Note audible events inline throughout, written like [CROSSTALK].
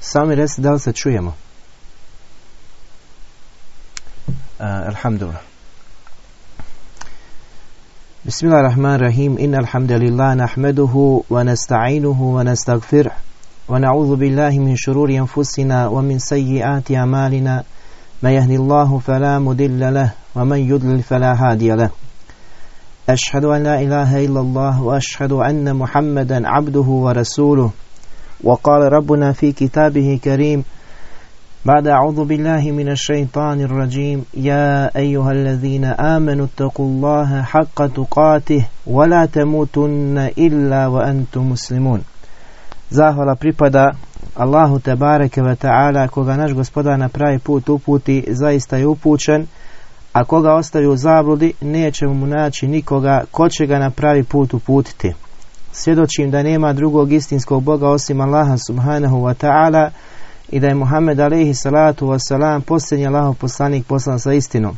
Sami reci da li se čujemo? Uh, alhamdulillah. بسم الله الرحمن الرحيم إن الحمد لله نحمده ونستعينه ونستغفره ونعوذ بالله من شرور أنفسنا ومن سيئات أعمالنا ما يهدي الله فلا مضل له ومن يضلل فلا هادي له أشهد أن لا إله إلا الله وأشهد أن محمدا عبده ورسوله وقال ربنا في كتابه كريم بعد أعوذ بالله من الشيطان الرجيم يا أيها الذين آمنوا اتقوا الله حق تقاته ولا تموتن إلا وأنتم مسلمون Zahvala pripada Allahu te bareke ve ta'ala koga naš gospodar na pravi put uputi zaista je upućen a koga ostavi u zabludi nećemo mu naći nikoga ko će ga na pravi put uputiti svjedočim da nema drugog istinskog Boga osim Allaha subhanahu wa ta'ala i da je Muhammed alaihi salatu wasalam posljednji Allahov poslanik poslan sa istinom.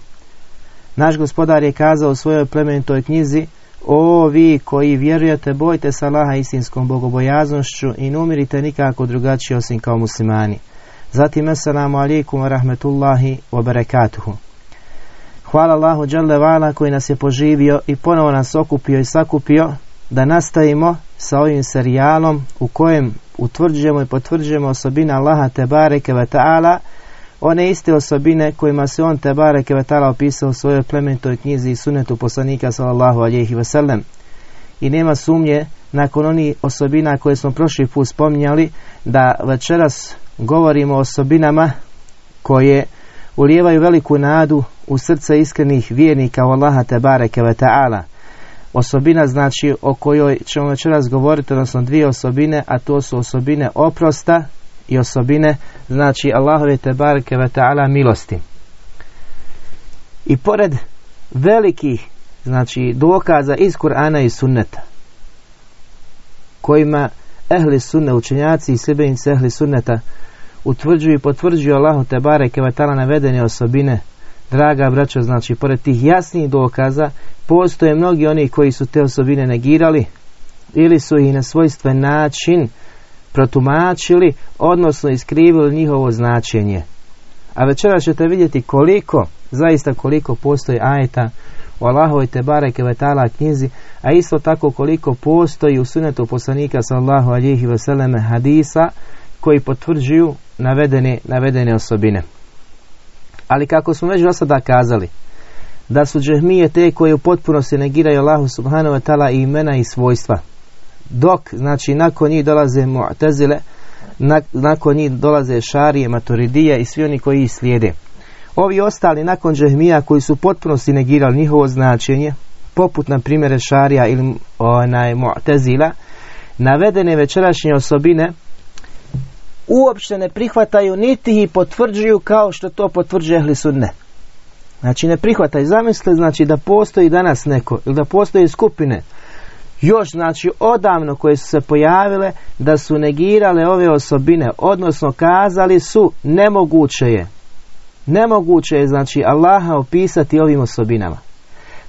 Naš gospodar je kazao u svojoj plemenitoj knjizi O vi koji vjerujete, bojte se Allaha istinskom bogobojaznošću i ne umirite nikako drugačije osim kao muslimani. Zatim, assalamu alaikum wa rahmetullahi wa barakatuhu. Hvala Allahu Vala koji nas je poživio i ponovo nas okupio i sakupio da nastavimo sa ovim serijalom u kojem utvrđujemo i potvrđujemo osobine Allaha Tebareke ve ta'ala one iste osobine kojima se on Tebareke ve ta'ala opisao u svojoj plemenitoj knjizi i sunetu poslanika sallallahu alihi wasallam i nema sumnje nakon onih osobina koje smo prošli put spominjali da večeras govorimo o osobinama koje ulijevaju veliku nadu u srce iskrenih vjernika u Allaha Tebareke ve ta'ala osobina znači o kojoj ćemo večeras govoriti, odnosno dvije osobine, a to su osobine oprosta i osobine znači Allahove tebareke ve ta'ala milosti. I pored velikih znači dokaza iz Kur'ana i sunneta kojima ehli sunne učenjaci i sljedbenici ehli sunneta utvrđuju i potvrđuju Allahu te bareke ve navedene osobine Draga braćo, znači, pored tih jasnih dokaza, postoje mnogi oni koji su te osobine negirali ili su ih na svojstven način protumačili, odnosno iskrivili njihovo značenje. A večera ćete vidjeti koliko, zaista koliko postoji ajeta u Allahovoj Tebare Kevetala knjizi, a isto tako koliko postoji u sunetu poslanika sallahu alihi vseleme hadisa koji potvrđuju navedene, navedene osobine. Ali kako smo već do sada kazali, da su džehmije te koje u potpunosti negiraju Allahu subhanahu wa ta'ala imena i svojstva. Dok, znači, nakon njih dolaze mu'tezile, nakon njih dolaze šarije, maturidije i svi oni koji ih slijede. Ovi ostali nakon džehmija koji su potpunosti negirali njihovo značenje, poput na primjer šarija ili onaj mu'tezila, navedene večerašnje osobine uopće ne prihvataju niti ih potvrđuju kao što to potvrđuje ehli sunne. Znači ne prihvataju. Zamisli znači da postoji danas neko ili da postoji skupine još znači odavno koje su se pojavile da su negirale ove osobine, odnosno kazali su nemoguće je. Nemoguće je znači Allaha opisati ovim osobinama.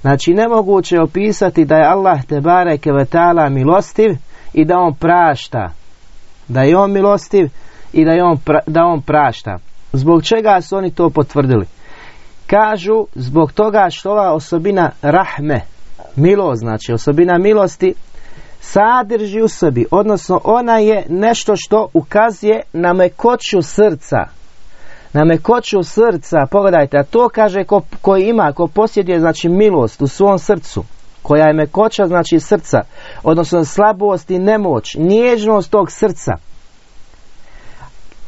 Znači nemoguće je opisati da je Allah te bareke milostiv i da on prašta. Da je on milostiv i da, je on, da on prašta. Zbog čega su oni to potvrdili? Kažu zbog toga što ova osobina rahme, milost, znači osobina milosti, sadrži u sebi, odnosno ona je nešto što ukazuje na mekoću srca. Na mekoću srca, pogledajte, a to kaže ko, ko ima, ko posjeduje znači milost u svom srcu, koja je mekoća znači srca, odnosno slabost i nemoć, nježnost tog srca,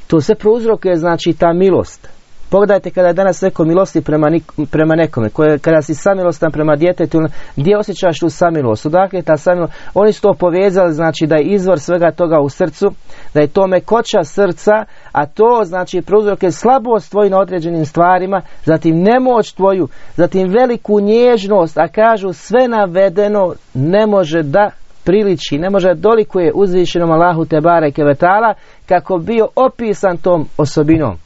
to sve prouzrokuje znači ta milost. Pogledajte kada je danas neko milosti prema, prema nekome, koje, kada si samilostan prema djetetu, gdje osjećaš tu samilost? Odakle je ta samilost? Oni su to povezali, znači da je izvor svega toga u srcu, da je to mekoća srca, a to znači prouzrok slabost tvoju na određenim stvarima, zatim nemoć tvoju, zatim veliku nježnost, a kažu sve navedeno ne može da priliči, ne može dolikuje uzvišenom Allahu Tebare Kevetala kako bio opisan tom osobinom.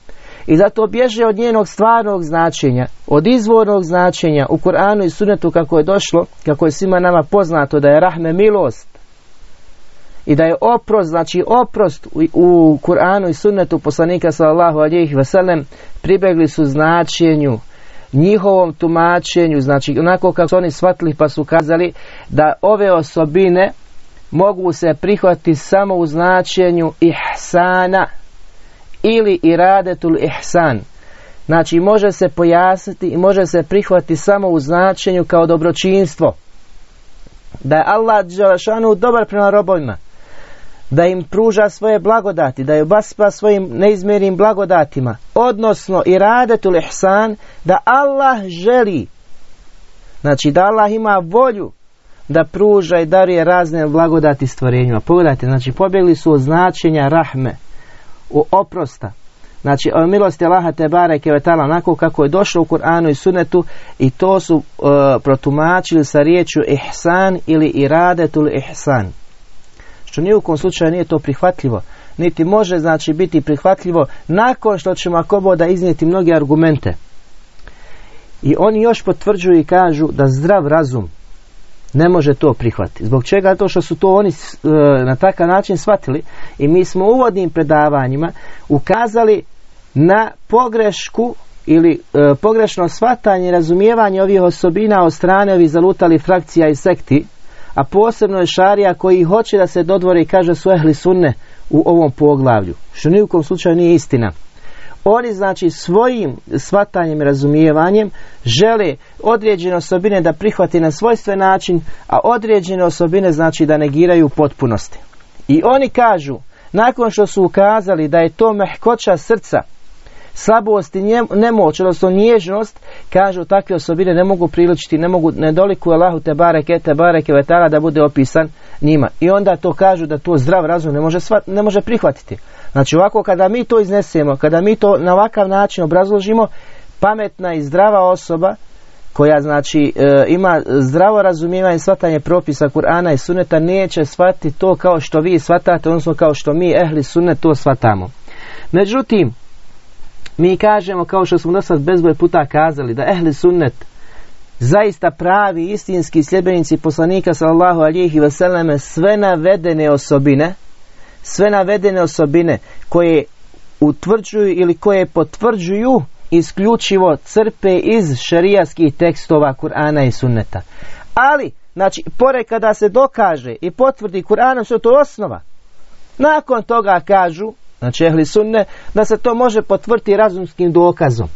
I zato bježe od njenog stvarnog značenja, od izvornog značenja u Kur'anu i Sunetu kako je došlo, kako je svima nama poznato da je rahme milost. i da je oprost, znači oprost u, Kur'anu i sunnetu poslanika sallallahu alejhi ve sellem pribegli su značenju njihovom tumačenju, znači onako kako su oni shvatili pa su kazali da ove osobine mogu se prihvatiti samo u značenju ihsana ili iradetul ihsan. Znači može se pojasniti i može se prihvatiti samo u značenju kao dobročinstvo. Da je Allah dobar prema robovima da im pruža svoje blagodati, da je baspa svojim neizmjerim blagodatima, odnosno i radetul ihsan, da Allah želi, znači da Allah ima volju da pruža i daruje razne blagodati stvorenjima. Pogledajte, znači pobjegli su od značenja rahme, u oprosta. Znači, o milosti Allaha te bareke vetala onako kako je došlo u Kur'anu i Sunnetu i to su uh, protumačili sa riječju ihsan ili iradetul ihsan što ni u kom slučaju nije to prihvatljivo, niti može znači biti prihvatljivo nakon što ćemo ako da iznijeti mnoge argumente. I oni još potvrđuju i kažu da zdrav razum ne može to prihvatiti. Zbog čega? To što su to oni e, na takav način shvatili i mi smo uvodnim predavanjima ukazali na pogrešku ili e, pogrešno shvatanje i razumijevanje ovih osobina od strane ovih zalutali frakcija i sekti a posebno je šarija koji hoće da se dodvore i kaže su ehli sunne u ovom poglavlju, što ni u slučaju nije istina. Oni znači svojim shvatanjem i razumijevanjem žele određene osobine da prihvati na svojstven način, a određene osobine znači da negiraju potpunosti. I oni kažu, nakon što su ukazali da je to mehkoća srca, slabost i nemoć, odnosno nježnost, kažu takve osobine ne mogu priličiti, ne mogu, ne doliku Allahu te bareke, te bareke vetala da bude opisan njima. I onda to kažu da to zdrav razum ne može, ne može prihvatiti. Znači ovako kada mi to iznesemo, kada mi to na ovakav način obrazložimo, pametna i zdrava osoba koja znači e, ima zdravo razumijevanje shvatanje propisa Kur'ana i Suneta neće shvatiti to kao što vi shvatate, odnosno kao što mi ehli Sunnet to shvatamo. Međutim, mi kažemo, kao što smo do sad bezbroj puta kazali, da ehli sunnet zaista pravi istinski sljedbenici poslanika sallallahu alihi vseleme sve navedene osobine sve navedene osobine koje utvrđuju ili koje potvrđuju isključivo crpe iz šarijaskih tekstova Kur'ana i sunneta. Ali, znači, pored kada se dokaže i potvrdi Kur'anom što to osnova, nakon toga kažu znači ehli sunne, da se to može potvrditi razumskim dokazom.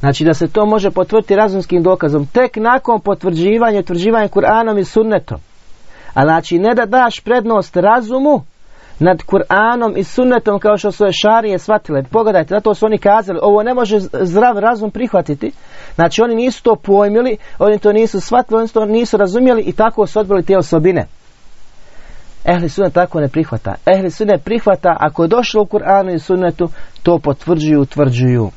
Znači da se to može potvrditi razumskim dokazom tek nakon potvrđivanja i utvrđivanja Kur'anom i sunnetom. A znači ne da daš prednost razumu nad Kur'anom i sunnetom kao što su je šarije shvatile. Pogledajte, zato su oni kazali, ovo ne može zdrav razum prihvatiti. Znači oni nisu to pojmili, oni to nisu shvatili, oni to nisu razumjeli i tako su odbili te osobine. Ehli sunnet tako ne prihvata. Ehli sunnet prihvata ako je došlo u Kur'anu i sunnetu, to potvrđuju, utvrđuju.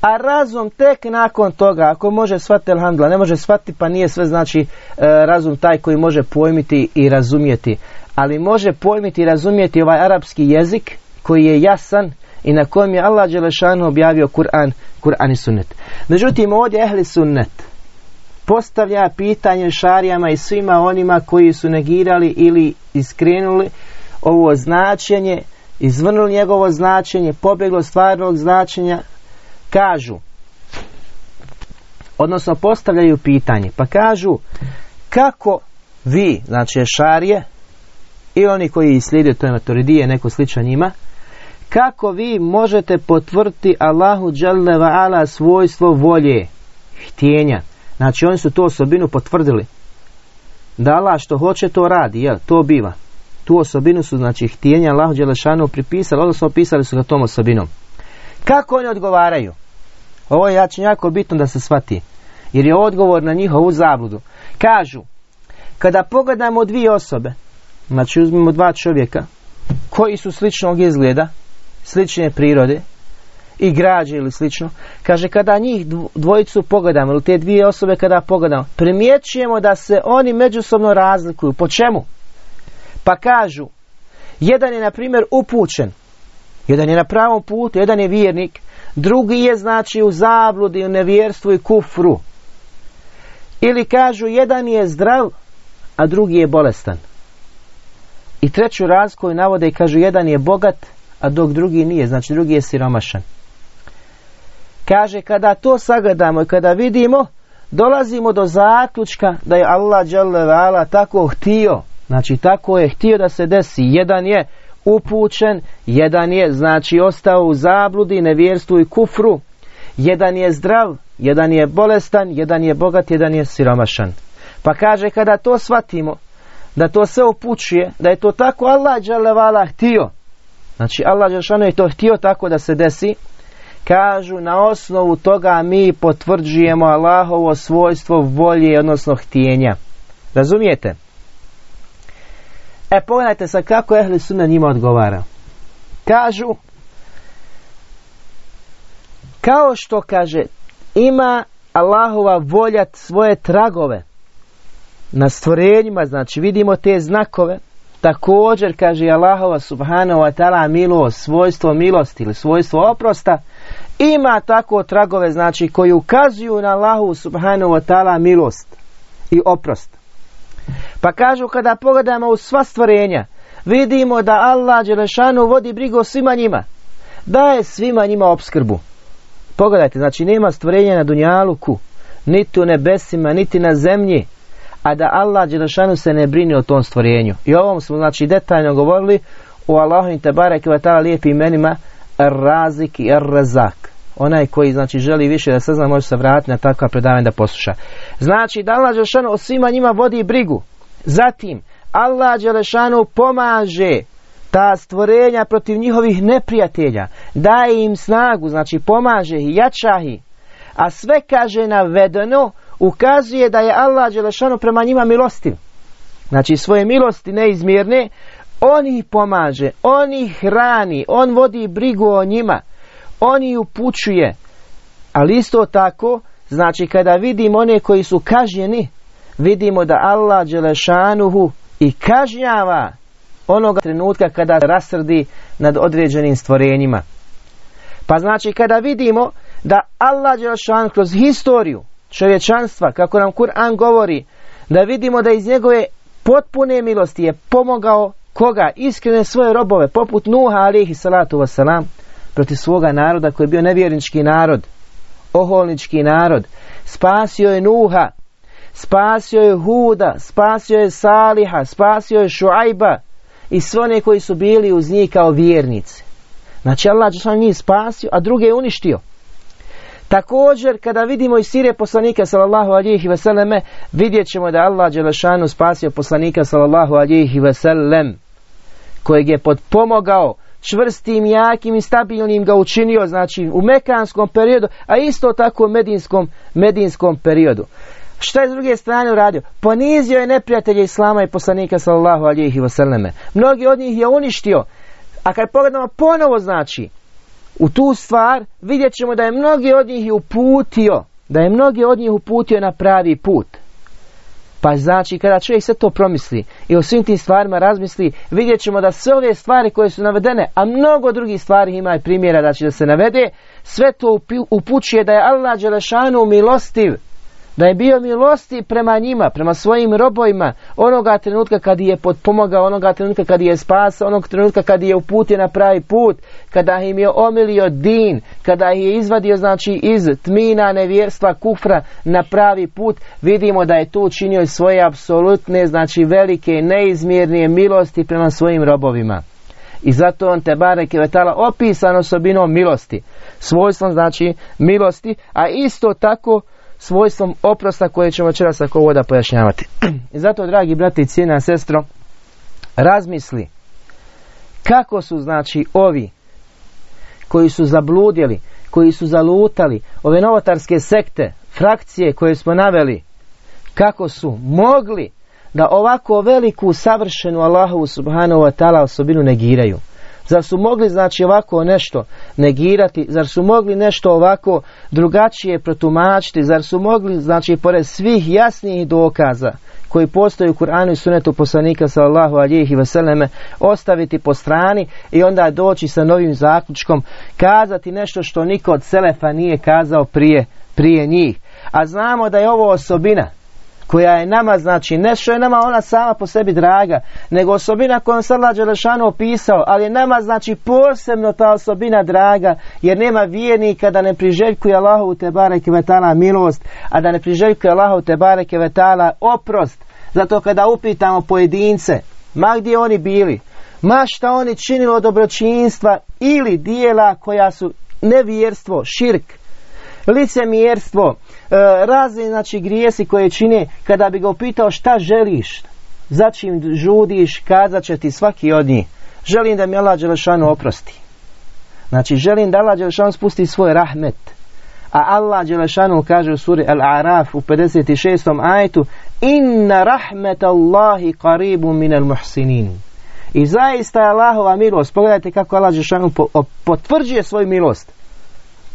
A razum tek nakon toga, ako može shvatiti Elhamdla, ne može shvatiti pa nije sve znači e, razum taj koji može pojmiti i razumjeti. Ali može pojmiti i razumjeti ovaj arapski jezik koji je jasan i na kojem je Allah Đelešanu objavio Kur'an, Kur'an i sunnet. Međutim, ovdje ehli sunnet postavlja pitanje šarijama i svima onima koji su negirali ili iskrenuli ovo značenje, izvrnuli njegovo značenje, pobjeglo stvarnog značenja, kažu, odnosno postavljaju pitanje, pa kažu kako vi, znači šarije, i oni koji slijede toj maturidije, neko sličan njima, kako vi možete potvrditi Allahu ala svojstvo volje, htjenja, Znači oni su tu osobinu potvrdili. Da Allah što hoće to radi, jel? To biva. Tu osobinu su znači htjenja Allahu Đelešanu pripisali, odnosno opisali su ga tom osobinom. Kako oni odgovaraju? Ovo je jako bitno da se shvati. Jer je odgovor na njihovu zabludu. Kažu, kada pogledamo dvije osobe, znači uzmemo dva čovjeka, koji su sličnog izgleda, slične prirode, i građe ili slično. Kaže, kada njih dvojicu pogledamo, ili te dvije osobe kada pogledamo, primjećujemo da se oni međusobno razlikuju. Po čemu? Pa kažu, jedan je, na primjer, upućen, jedan je na pravom putu, jedan je vjernik, drugi je, znači, u zabludi, u nevjerstvu i kufru. Ili kažu, jedan je zdrav, a drugi je bolestan. I treću razliku navode i kažu jedan je bogat, a dok drugi nije, znači drugi je siromašan. Kaže kada to sagledamo i kada vidimo, dolazimo do zaključka da je Allah dželle tako htio, znači tako je htio da se desi. Jedan je upućen, jedan je znači ostao u zabludi, nevjerstvu i kufru, jedan je zdrav, jedan je bolestan, jedan je bogat, jedan je siromašan. Pa kaže kada to shvatimo, da to sve upućuje, da je to tako Allah dželevala htio, znači Allah Đelšanu je to htio tako da se desi, kažu na osnovu toga mi potvrđujemo Allahovo svojstvo volje, odnosno htjenja. Razumijete? E pogledajte sad kako Ehli Sunna njima odgovara. Kažu, kao što kaže, ima Allahova volja svoje tragove na stvorenjima, znači vidimo te znakove, također kaže Allahova subhanahu wa ta'ala milost, svojstvo milosti ili svojstvo oprosta, ima tako tragove, znači koji ukazuju na Allahu subhanahu wa ta'ala milost i oprost. Pa kažu kada pogledamo u sva stvorenja, vidimo da Allah Đelešanu vodi brigu o svima njima. Daje svima njima obskrbu. Pogledajte, znači nema stvorenja na Dunjaluku, niti u nebesima, niti na zemlji, a da Allah Đelešanu se ne brini o tom stvorenju. I ovom smo znači detaljno govorili o Allahu i Tebare kvatala lijepim imenima Razik i Razak. Onaj koji znači želi više da sazna može se vratiti na takva predavanja da posluša. Znači da Allah Đelešanu o svima njima vodi brigu. Zatim Allah Đelešanu pomaže ta stvorenja protiv njihovih neprijatelja, daje im snagu, znači pomaže ih, jača a sve kaže navedeno, ukazuje da je Allah Đelešanu prema njima milostiv. Znači svoje milosti neizmjerne, on ih pomaže, on ih hrani, on vodi brigu o njima, on ih upućuje. Ali isto tako, znači kada vidimo one koji su kažnjeni, vidimo da Allah Đelešanuhu i kažnjava onoga trenutka kada rasrdi nad određenim stvorenjima. Pa znači kada vidimo da Allah Đelešan kroz historiju čovječanstva, kako nam Kur'an govori, da vidimo da iz njegove potpune milosti je pomogao koga? Iskrene svoje robove, poput Nuha alihi salatu wasalam, protiv svoga naroda koji je bio nevjernički narod, oholnički narod. Spasio je Nuha, spasio je Huda, spasio je Saliha, spasio je Šuajba i sve one koji su bili uz njih kao vjernici. Znači Allah je njih spasio, a druge je uništio. Također, kada vidimo i sire poslanika sallallahu alihi veseleme, vidjet ćemo da Allah Đelešanu spasio poslanika sallallahu alihi veselem, kojeg je potpomogao čvrstim, jakim i stabilnim ga učinio, znači u mekanskom periodu, a isto tako u medinskom, medinskom periodu. Šta je s druge strane uradio? Ponizio je neprijatelje Islama i poslanika sallallahu alihi vseleme. Mnogi od njih je uništio. A kad pogledamo ponovo znači, u tu stvar vidjet ćemo da je mnogi od njih uputio, da je mnogi od njih uputio na pravi put. Pa znači kada čovjek sve to promisli i o svim tim stvarima razmisli, vidjet ćemo da sve ove stvari koje su navedene, a mnogo drugih stvari ima i primjera će da se navede, sve to upućuje da je Allah Đelešanu milostiv da je bio milosti prema njima, prema svojim robojima, onoga trenutka kad je potpomogao, onoga trenutka kad je spasao, onog trenutka kad je uputio na pravi put, kada im je omilio din, kada je izvadio znači iz tmina nevjerstva kufra na pravi put, vidimo da je tu učinio svoje apsolutne, znači velike, neizmjernije milosti prema svojim robovima. I zato on te barek je opisan osobinom milosti. Svojstvom znači milosti, a isto tako svojstvom oprosta koje ćemo večeras ako voda pojašnjavati. [CLEARS THROAT] I zato, dragi brati i cijena sestro, razmisli kako su znači ovi koji su zabludjeli, koji su zalutali, ove novotarske sekte, frakcije koje smo naveli, kako su mogli da ovako veliku savršenu Allahu subhanahu wa ta'ala osobinu negiraju. Zar su mogli znači ovako nešto negirati? Zar su mogli nešto ovako drugačije protumačiti? Zar su mogli znači pored svih jasnijih dokaza koji postoje u Kur'anu i sunetu poslanika sallallahu alihi vseleme ostaviti po strani i onda doći sa novim zaključkom kazati nešto što niko od Selefa nije kazao prije, prije njih. A znamo da je ovo osobina koja je nama znači ne što je nama ona sama po sebi draga nego osobina kojom se Allah Đelešanu opisao ali je nama znači posebno ta osobina draga jer nema vijenika da ne priželjkuje Allahu te bareke vetala milost a da ne priželjkuje Allahu te bareke vetala oprost. Zato kada upitamo pojedince ma gdje oni bili ma šta oni činili od dobročinstva ili dijela koja su nevjerstvo, širk, licemjerstvo, e, razni znači grijesi koje čine, kada bi ga upitao šta želiš, začim žudiš, kazat će ti svaki od njih. Želim da mi Allah Đelešanu oprosti. Znači želim da Allah Đelešanu spusti svoj rahmet. A Allah Đelešanu kaže u suri Al-Araf u 56. ajetu Inna rahmet Allahi qaribu min al muhsinin. I zaista je Allahova milost. Pogledajte kako Allah Đelešanu potvrđuje svoju milost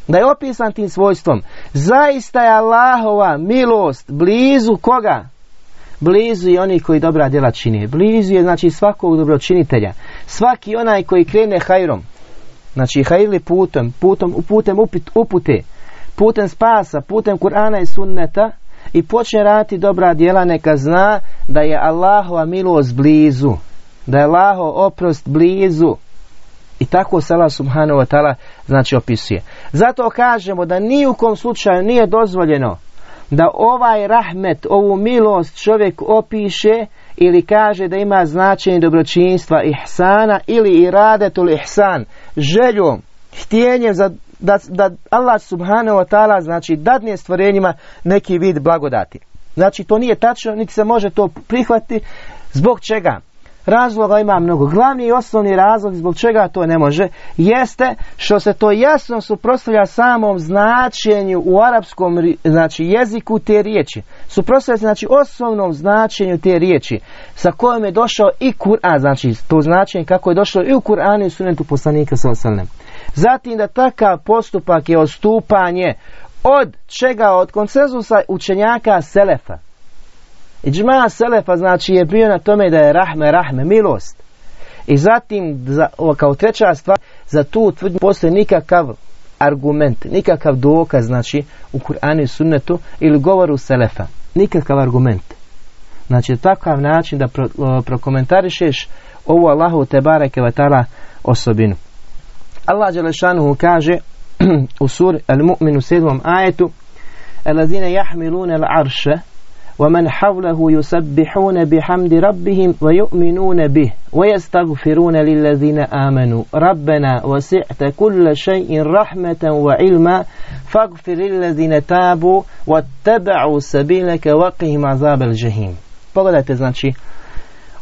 da je opisan tim svojstvom. Zaista je Allahova milost blizu koga? Blizu i oni koji dobra djela čini. Blizu je znači svakog dobročinitelja. Svaki onaj koji krene hajrom. Znači hajrli putem, putem, putem upute, putem spasa, putem Kur'ana i sunneta i počne raditi dobra djela neka zna da je Allahova milost blizu. Da je Allaho oprost blizu. I tako se Allah subhanahu wa ta'ala znači opisuje. Zato kažemo da ni u kom slučaju nije dozvoljeno da ovaj rahmet, ovu milost čovjek opiše ili kaže da ima značenje dobročinstva ihsana ili iradetul ihsan, željom, htjenjem za da, da Allah subhanahu wa ta'ala znači dadne stvorenjima neki vid blagodati. Znači to nije tačno, niti se može to prihvatiti. Zbog čega? Razloga ima mnogo. Glavni i osnovni razlog zbog čega to ne može jeste što se to jasno suprotstavlja samom značenju u arapskom znači, jeziku te riječi. Suprotstavlja se znači osnovnom značenju te riječi sa kojom je došao i Kur'an, znači to značenje kako je došlo i u Kur'anu i sunetu poslanika sallallahu Zatim da takav postupak je odstupanje od čega? Od konsenzusa učenjaka Selefa. Iđma Selefa znači je bio na tome da je rahme, rahme, milost. I zatim, za, kao treća stvar, za tu tvrdnju postoji nikakav argument, nikakav dokaz, znači, u Kur'anu i sunnetu ili govoru Selefa. Nikakav argument. Znači, takav način da pro, prokomentarišeš ovu Allahu te bareke osobinu. Allah Đelešanuhu kaže [CLEARS THROAT] u suri Al-Mu'minu 7. ajetu Alazine jahmilune l'arše ومن حوله يسبحون بحمد ربهم ويؤمنون به ويستغفرون للذين آمنوا. ربنا وسعت كل شيء رحمة وعلما. فاغفر للذين تابوا واتبعوا سبيلك وقهم عذاب الجحيم. Pogledajte znači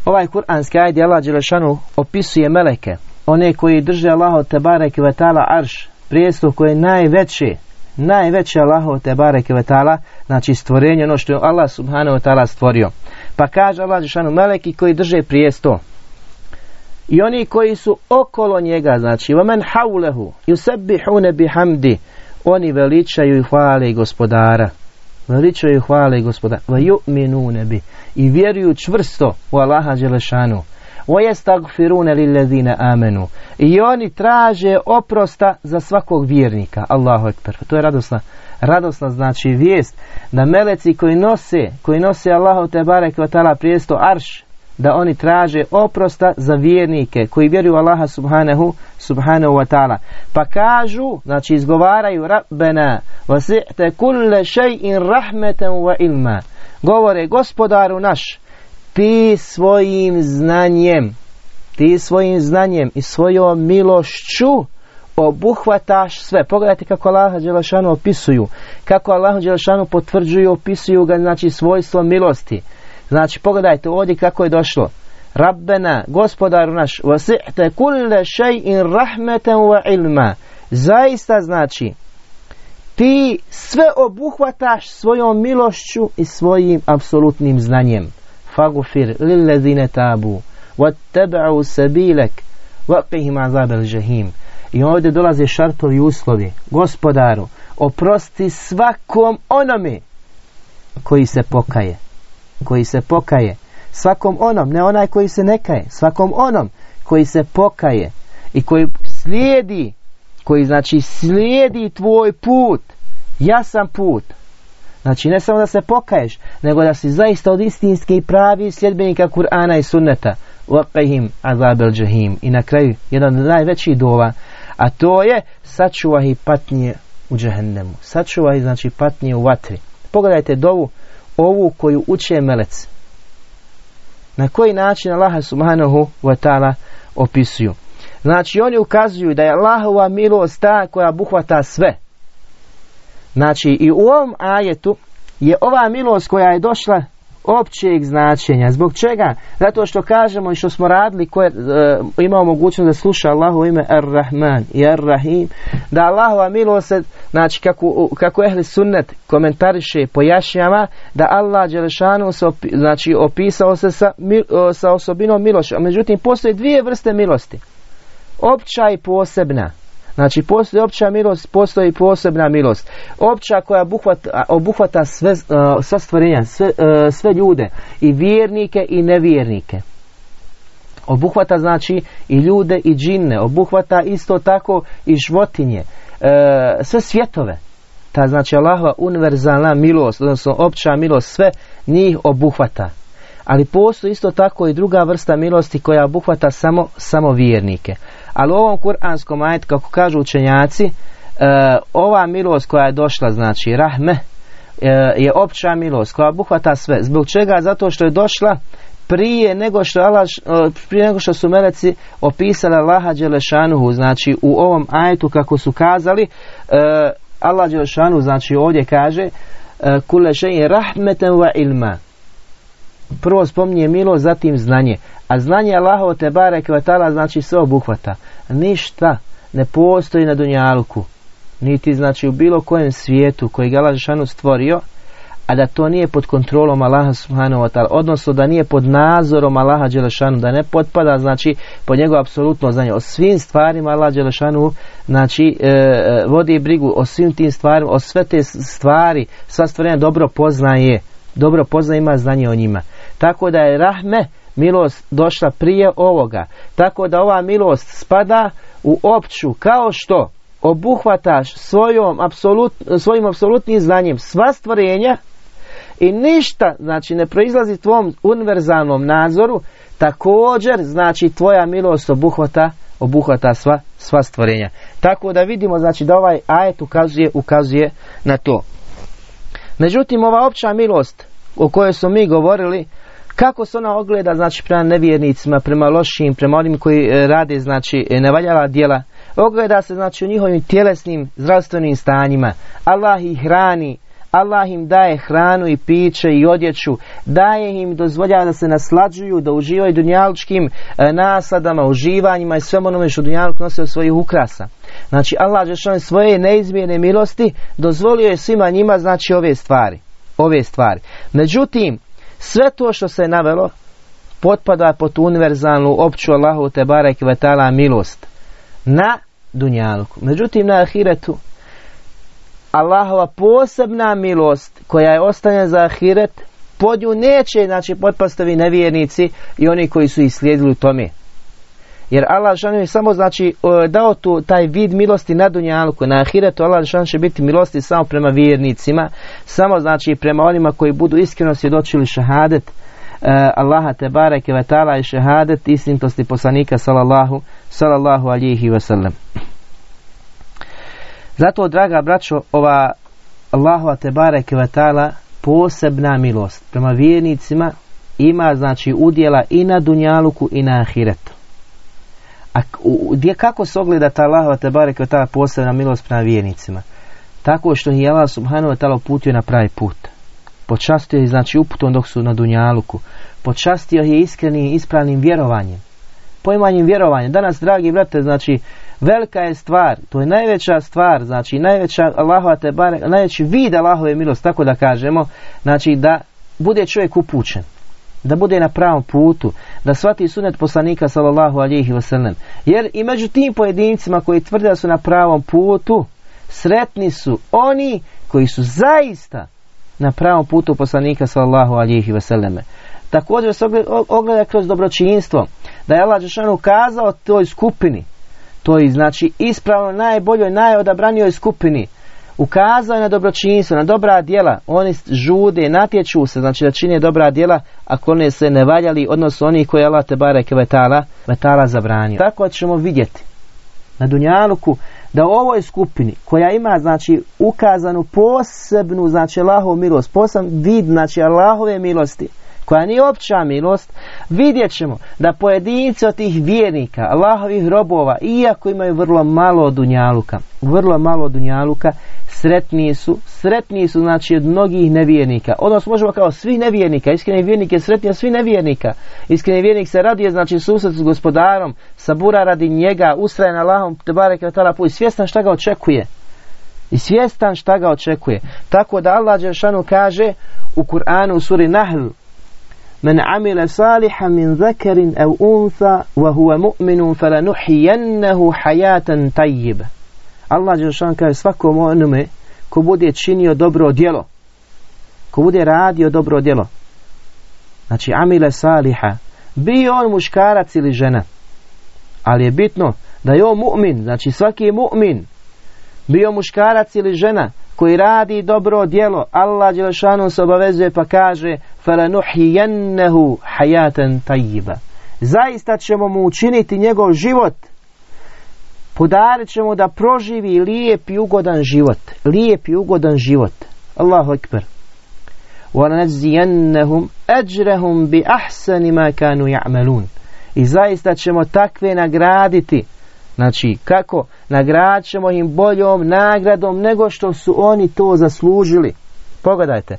ovaj kuranski ajd Allah Đelešanu opisuje meleke one koji drže Allaho Tebarek i Vatala Arš prijestup koji je najveći. Najveće Allaho te bareke vetala, znači stvorenje, ono što je Allah subhanahu wa ta'ala stvorio. Pa kaže Allah Žešanu meleki koji drže prijesto. I oni koji su okolo njega, znači vamen haulehu, yusabbihune bihamdi, oni veličaju i hvale gospodara. Veličaju i hvale gospodara. Va yu'minune bi. I vjeruju čvrsto u Allaha Đelešanu. وَيَسْتَغْفِرُونَ لِلَّذِينَ آمَنُوا I oni traže oprosta za svakog vjernika. Allahu ekber. To je radosna, radosna znači vijest da meleci koji nose, koji nose Allahu te barek vatala prijesto arš, da oni traže oprosta za vjernike koji vjeruju Allaha subhanahu subhanahu wa ta'ala. Pa kažu, znači izgovaraju Rabbena vasi'te kulle še'in rahmetan wa ilma. Govore gospodaru naš, ti svojim znanjem, ti svojim znanjem i svojom milošću obuhvataš sve. Pogledajte kako Allah Đelešanu opisuju, kako Allah Đelešanu potvrđuju, opisuju ga, znači svojstvo milosti. Znači pogledajte ovdje kako je došlo. Rabbena, gospodaru naš, vasi'te kulle še'in rahmetan wa ilma. Zaista znači, ti sve obuhvataš svojom milošću i svojim apsolutnim znanjem fagufir lillezine tabu wattaba'u sabilek waqihim azab al-jahim i ovdje dolaze šartovi uslovi. Gospodaru oprosti svakom onome koji se pokaje. Koji se pokaje. Svakom onom ne onaj koji se ne kaje svakom onom koji se pokaje i koji slijedi koji znači slijedi tvoj put. Jasan put Znači ne samo da se pokaješ, nego da si zaista od istinske i pravi sljedbenika Kur'ana i sunneta. Waqihim azabel džahim. I na kraju jedan od najvećih dova, a to je sačuvaj i patnje u džehennemu. Sačuvaj znači patnje u vatri. Pogledajte dovu ovu koju uče melec. Na koji način Allah subhanahu wa ta'ala opisuju. Znači oni ukazuju da je Allahova milost ta koja buhvata sve. Znači i u ovom ajetu je ova milost koja je došla općeg značenja. Zbog čega? Zato što kažemo i što smo radili koje e, imamo mogućnost da sluša Allahu ime Ar-Rahman i Ar-Rahim da Allahova milost znači kako, kako ehli sunnet komentariše pojašnjava da Allah Đelešanu se znači opisao se sa, sa osobinom milošća. Međutim postoje dvije vrste milosti. Opća i posebna. Znači postoji opća milost, postoji posebna milost. Opća koja obuhvata, obuhvata sve, uh, sva stvorenja, sve, uh, sve ljude, i vjernike i nevjernike. Obuhvata znači i ljude i džinne, obuhvata isto tako i životinje, uh, sve svjetove. Ta znači Allahova univerzalna milost, odnosno opća milost, sve njih obuhvata. Ali postoji isto tako i druga vrsta milosti koja obuhvata samo, samo vjernike. Ali u ovom kuranskom ajetu, kako kažu učenjaci, e, ova milost koja je došla, znači rahme, e, je opća milost koja obuhvata sve. Zbog čega? Zato što je došla prije nego što, Allah, e, prije nego što su meleci opisali Allaha Đelešanuhu, znači u ovom ajetu kako su kazali, Allah Đelešanuhu, znači ovdje kaže, kule je rahmeten wa ilma. Prvo spominje milost, zatim znanje. A znanje Allahovo te barek vatala znači sve obuhvata. Ništa ne postoji na Dunjalku. Niti znači u bilo kojem svijetu koji ga Allah stvorio, a da to nije pod kontrolom Allaha subhanahu wa ta'ala, odnosno da nije pod nadzorom Allaha Đelešanu, da ne potpada znači pod njegovo apsolutno znanje. O svim stvarima Allah Đelešanu znači e, e, vodi brigu o svim tim stvarima, o sve te stvari, sva stvarima dobro poznaje, dobro poznaje ima znanje o njima. Tako da je rahme milost došla prije ovoga. Tako da ova milost spada u opću kao što obuhvataš svojom apsolut, svojim apsolutnim znanjem sva stvorenja i ništa znači ne proizlazi tvom univerzalnom nadzoru također znači tvoja milost obuhvata obuhvata sva, sva stvorenja. Tako da vidimo znači da ovaj ajet ukazuje, ukazuje na to. Međutim ova opća milost o kojoj smo mi govorili kako se ona ogleda znači prema nevjernicima, prema lošim, prema onim koji e, rade znači e, nevaljala djela, ogleda se znači u njihovim tjelesnim zdravstvenim stanjima. Allah ih hrani, Allah im daje hranu i piće i odjeću, daje im dozvoljava da se naslađuju, da uživaju dunjalučkim e, nasadama, uživanjima i svemu onome što dunjaluk nosi od svojih ukrasa. Znači Allah je svoje neizmjene milosti dozvolio je svima njima znači ove stvari. Ove stvari. Međutim, sve to što se navelo potpada pod univerzalnu opću Allahu te barek vetala milost na dunjalku. Međutim na ahiretu Allahova posebna milost koja je ostavljena za ahiret pod nju neće znači potpastavi nevjernici i oni koji su ih slijedili u tome. Jer Allah žanu je samo znači dao tu taj vid milosti na dunjalku, na ahiretu Allah žanu će biti milosti samo prema vjernicima, samo znači prema onima koji budu iskreno svjedočili šahadet uh, Allaha te bareke ve taala i šahadet istintosti poslanika sallallahu sallallahu alihi wasallam. Zato draga braćo, ova Allahova te bareke ve posebna milost prema vjernicima ima znači udjela i na dunjaluku i na ahiretu. A gdje kako se ogleda ta Allahova te barek ta posebna milost prema vjernicima? Tako što je Allah subhanahu wa ta'ala uputio na pravi put. Počastio je znači uputom dok su na Dunjaluku. Počastio je iskrenim ispravnim vjerovanjem. Poimanjem vjerovanja. Danas, dragi brate, znači velika je stvar, to je najveća stvar, znači najveća Allahova te barek, najveći vid Allahove milost, tako da kažemo, znači da bude čovjek upućen da bude na pravom putu, da shvati sunet poslanika sallallahu alihi wasallam. Jer i među tim pojedincima koji tvrde da su na pravom putu, sretni su oni koji su zaista na pravom putu poslanika sallallahu alihi wasallam. Također se ogleda kroz dobročinstvo, da je Allah Žešanu kazao toj skupini, to je znači ispravno najboljoj, najodabranijoj skupini, ukazao na dobročinstvo, na dobra djela, oni žude, natječu se, znači da čine dobra djela, ako one se ne valjali, odnosno oni koji Allah te bareke vetala, vetala zabranio. Tako ćemo vidjeti na Dunjaluku da u ovoj skupini koja ima znači ukazanu posebnu znači Allahovu milost, poseban vid znači Allahove milosti, koja nije opća milost, vidjet ćemo da pojedinci od tih vjernika, Allahovih robova, iako imaju vrlo malo dunjaluka, vrlo malo dunjaluka, sretniji su, sretniji su znači od mnogih nevjernika. Odnosno možemo kao svih nevjernika, iskreni vjernik je sretniji od svih nevjernika. Iskreni vjernik se raduje znači susret s gospodarom, sabura radi njega, ustraje na Allahom, te barek i svjestan šta ga očekuje. I svjestan šta ga očekuje. Tako da Allah Đeršanu kaže u Kur'anu u suri Nahl من عمل صالحا من ذكر أو أنثى وهو مؤمن فلنحيينه حياة طيبة Allah Đelšan kaže svakom onome ko bude činio dobro djelo, ko bude radio dobro djelo, znači amile saliha, bio on muškarac ili žena, ali je bitno da je on mu'min, znači svaki je mu'min, bio muškarac ili žena, koji radi dobro djelo, Allah Đelšanu se obavezuje pa kaže فَلَنُحْيِيَنَّهُ حَيَاتًا tayyiba Zaista ćemo mu učiniti njegov život. Podarit ćemo da proživi lijep i ugodan život. Lijep i ugodan život. Allahu ekber. وَلَنَجْزِيَنَّهُمْ أَجْرَهُمْ بِأَحْسَنِ مَا كَانُوا يَعْمَلُونَ I zaista ćemo takve nagraditi. Znači, kako? Nagrad ćemo im boljom nagradom nego što su oni to zaslužili. Pogledajte.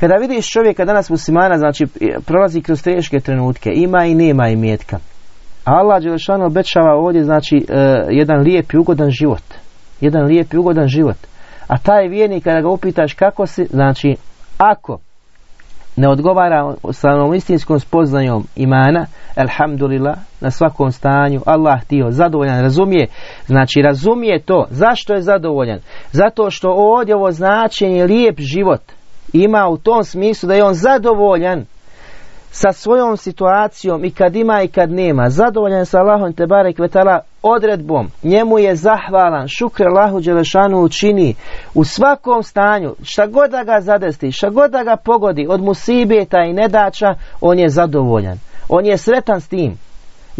Kada vidiš čovjeka danas muslimana, znači prolazi kroz teške trenutke, ima i nema imetka. Allah Đelešanu obećava ovdje znači uh, jedan lijep i ugodan život. Jedan lijep i ugodan život. A taj vjernik kada ga upitaš kako si, znači ako ne odgovara sa onom istinskom spoznajom imana, alhamdulillah, na svakom stanju, Allah htio, zadovoljan, razumije, znači razumije to. Zašto je zadovoljan? Zato što ovdje ovo značenje lijep život ima u tom smislu da je on zadovoljan sa svojom situacijom i kad ima i kad nema, zadovoljan sa Allahom te barek vetala odredbom, njemu je zahvalan, šukre Allahu Đelešanu učini. U svakom stanju, šta god da ga zadesti, šta god da ga pogodi od musibeta i nedača, on je zadovoljan. On je sretan s tim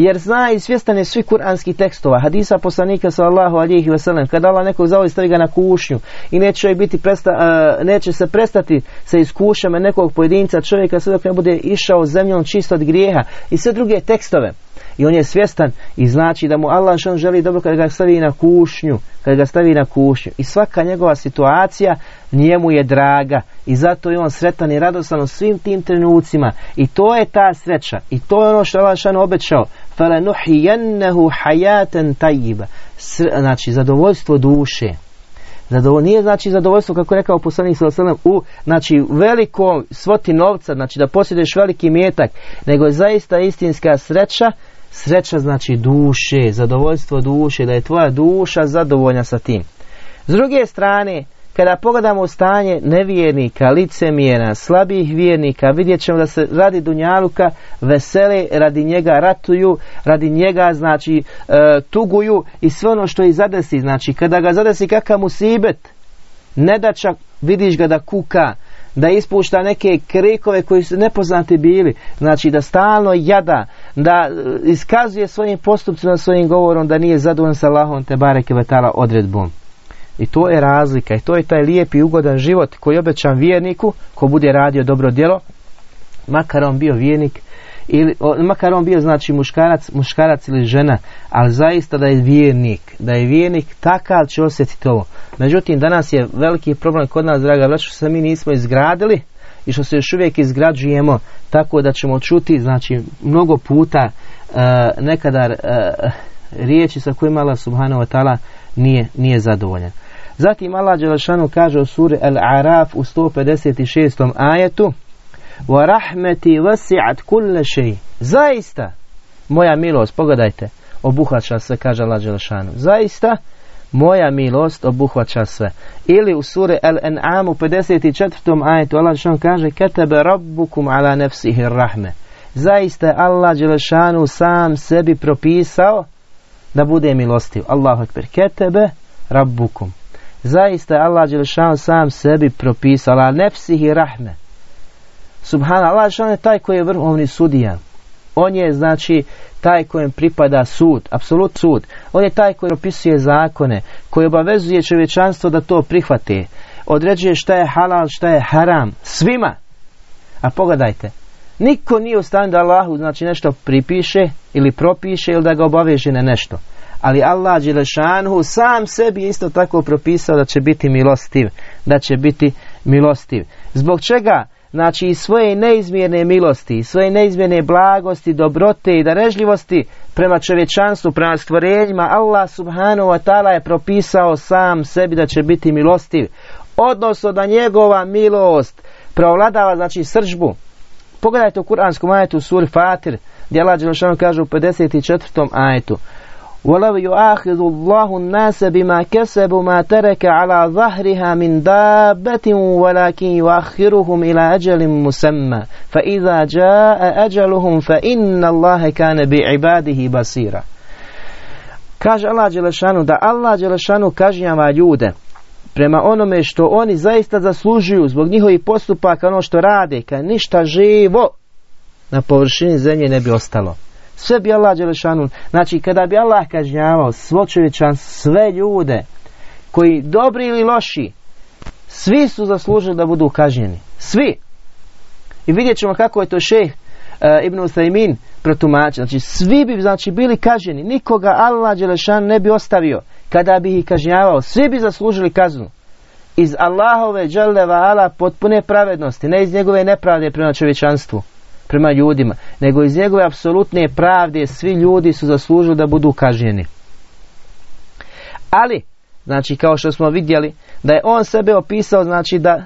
jer zna i svjestan je svi kuranskih tekstova, hadisa poslanika sallallahu alihi wasallam, kada Allah nekog zavoli stavi ga na kušnju i neće, biti presta, neće se prestati sa iskušama nekog pojedinca čovjeka sve dok ne bude išao zemljom čisto od grijeha i sve druge tekstove i on je svjestan i znači da mu Allah što želi dobro kada ga stavi na kušnju, kada ga stavi na kušnju. I svaka njegova situacija njemu je draga i zato je on sretan i radostan u svim tim trenucima. I to je ta sreća i to je ono što Allah što obećao. فَلَنُحِيَنَّهُ حَيَاتًا تَيِّبًا Znači, zadovoljstvo duše. Zadovolj, nije znači zadovoljstvo, kako je rekao poslanik sallam, u znači, veliko svoti novca, znači da posjeduješ veliki mjetak, nego je zaista istinska sreća, sreća znači duše, zadovoljstvo duše, da je tvoja duša zadovoljna sa tim. S druge strane, kada pogledamo stanje nevjernika, licemjera, slabih vjernika, vidjet ćemo da se radi Dunjaluka vesele, radi njega ratuju, radi njega znači e, tuguju i sve ono što ih zadesi. Znači kada ga zadesi kakav musibet, ne da čak vidiš ga da kuka, da ispušta neke krikove koji su nepoznati bili, znači da stalno jada, da e, iskazuje svojim postupcima, svojim govorom da nije zadovoljan sa Allahom te bareke vetala odredbom. I to je razlika i to je taj lijep i ugodan život koji obećam vjerniku ko bude radio dobro djelo, makar on bio vjernik ili makar on bio znači muškarac, muškarac ili žena, ali zaista da je vjernik, da je vjernik takav će osjetiti ovo. Međutim, danas je veliki problem kod nas, draga braćo, što se mi nismo izgradili i što se još uvijek izgrađujemo tako da ćemo čuti, znači, mnogo puta uh, nekada uh, riječi sa kojima Allah subhanahu wa ta'ala nije, nije zadovoljan. Zatim Allah Đelešanu kaže u suri Al-Araf u 156. ajetu rahmeti vasi'at kulle šeji. Zaista, moja milost, pogledajte, obuhvaća sve, kaže Allah Đelešanu. Zaista, moja milost obuhvaća sve. Ili u suri Al-An'am u 54. ajetu Allah Đelešanu kaže Ketebe rabbukum ala nefsihi rahme. Zaista Allah Đelešanu sam sebi propisao da bude milostiv. Allahu ekber. Ketebe rabbukum. Zaista je Allah Đelešanu sam sebi propisao, ala nefsihi rahme. Subhana, Allah je taj koji je vrhovni sudija. On je znači taj kojem pripada sud, apsolut sud. On je taj koji propisuje zakone, koji obavezuje čovječanstvo da to prihvate. Određuje šta je halal, šta je haram. Svima. A pogledajte, niko nije u stanju da Allahu znači nešto pripiše ili propiše ili da ga obaveže na nešto. Ali Allah Đelešanu sam sebi isto tako propisao da će biti milostiv. Da će biti milostiv. Zbog čega? znači i svoje neizmjerne milosti, svoje neizmjerne blagosti, dobrote i darežljivosti prema čovječanstvu, prema stvorenjima, Allah subhanahu wa ta'ala je propisao sam sebi da će biti milostiv. Odnosno da njegova milost preovladava znači sržbu. Pogledajte u kuranskom ajetu u suri Fatir, gdje Allah kaže u 54. ajetu ولو يؤاخذ الله الناس بما كسبوا ما ترك على ظهرها من دابة ولكن يؤخرهم إلى أجل مسمى فإذا جاء أجلهم فإن الله كان بعباده بصيرا Kaže Allah Đelešanu da Allah Đelešanu kažnjava ljude prema onome što oni zaista zaslužuju zbog njihovih postupaka ono što rade, kad ništa živo na površini zemlje ne bi ostalo. Sve bi Allah Đelešanu, znači kada bi Allah kažnjavao svo čovječan, sve ljude koji dobri ili loši, svi su zaslužili da budu kažnjeni. Svi. I vidjet ćemo kako je to šeh uh, Ibn Uthaymin protumačio. Znači svi bi znači bili kažnjeni. Nikoga Allah Đelešan ne bi ostavio. Kada bi ih kažnjavao, svi bi zaslužili kaznu. Iz Allahove dželeva ala potpune pravednosti, ne iz njegove nepravde prema čovječanstvu prema ljudima, nego iz njegove apsolutne pravde svi ljudi su zaslužili da budu kažnjeni. Ali, znači kao što smo vidjeli, da je on sebe opisao, znači da,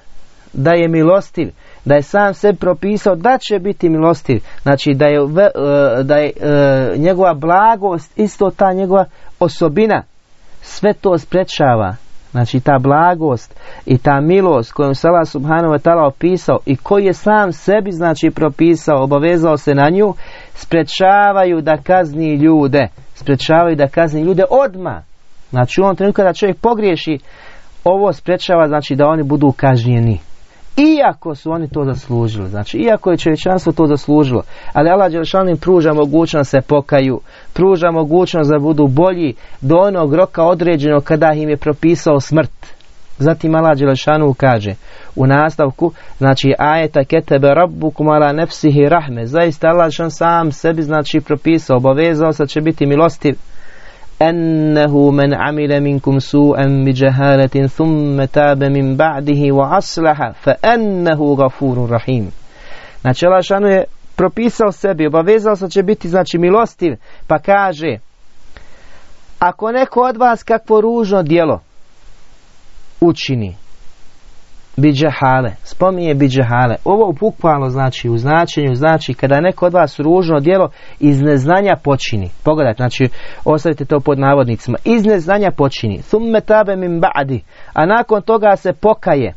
da je milostiv, da je sam sebi propisao da će biti milostiv, znači da je, e, da je e, njegova blagost, isto ta njegova osobina, sve to sprečava Znači ta blagost i ta milost kojom se Allah subhanahu wa ta'ala opisao i koji je sam sebi znači propisao, obavezao se na nju, sprečavaju da kazni ljude. Sprečavaju da kazni ljude odma. Znači u ovom trenutku kada čovjek pogriješi, ovo sprečava znači da oni budu kažnjeni. Iako su oni to zaslužili, znači iako je čovječanstvo to zaslužilo, ali Allah Đelešanu im pruža mogućnost se pokaju, pruža mogućnost da budu bolji do onog roka određenog kada im je propisao smrt. Zatim Allah Đelešanu kaže u nastavku, znači ajeta ketebe rabbukum ala nefsihi rahme, zaista Allah sam sebi znači propisao, obavezao se će biti milostiv أنه من عمل منكم سوءا بجهالة ثم تاب من بعده وأصلح فأنه غفور رحيم Znači Allah šanu je propisao sebi, obavezao se će biti znači milostiv, pa kaže ako neko od vas kakvo ružno djelo učini Biđahale, spominje biđahale. Ovo bukvalno znači u značenju, znači kada neko od vas ružno djelo iz neznanja počini. Pogledajte, znači ostavite to pod navodnicima. Iz neznanja počini. Thumme tabe min ba'di. A nakon toga se pokaje.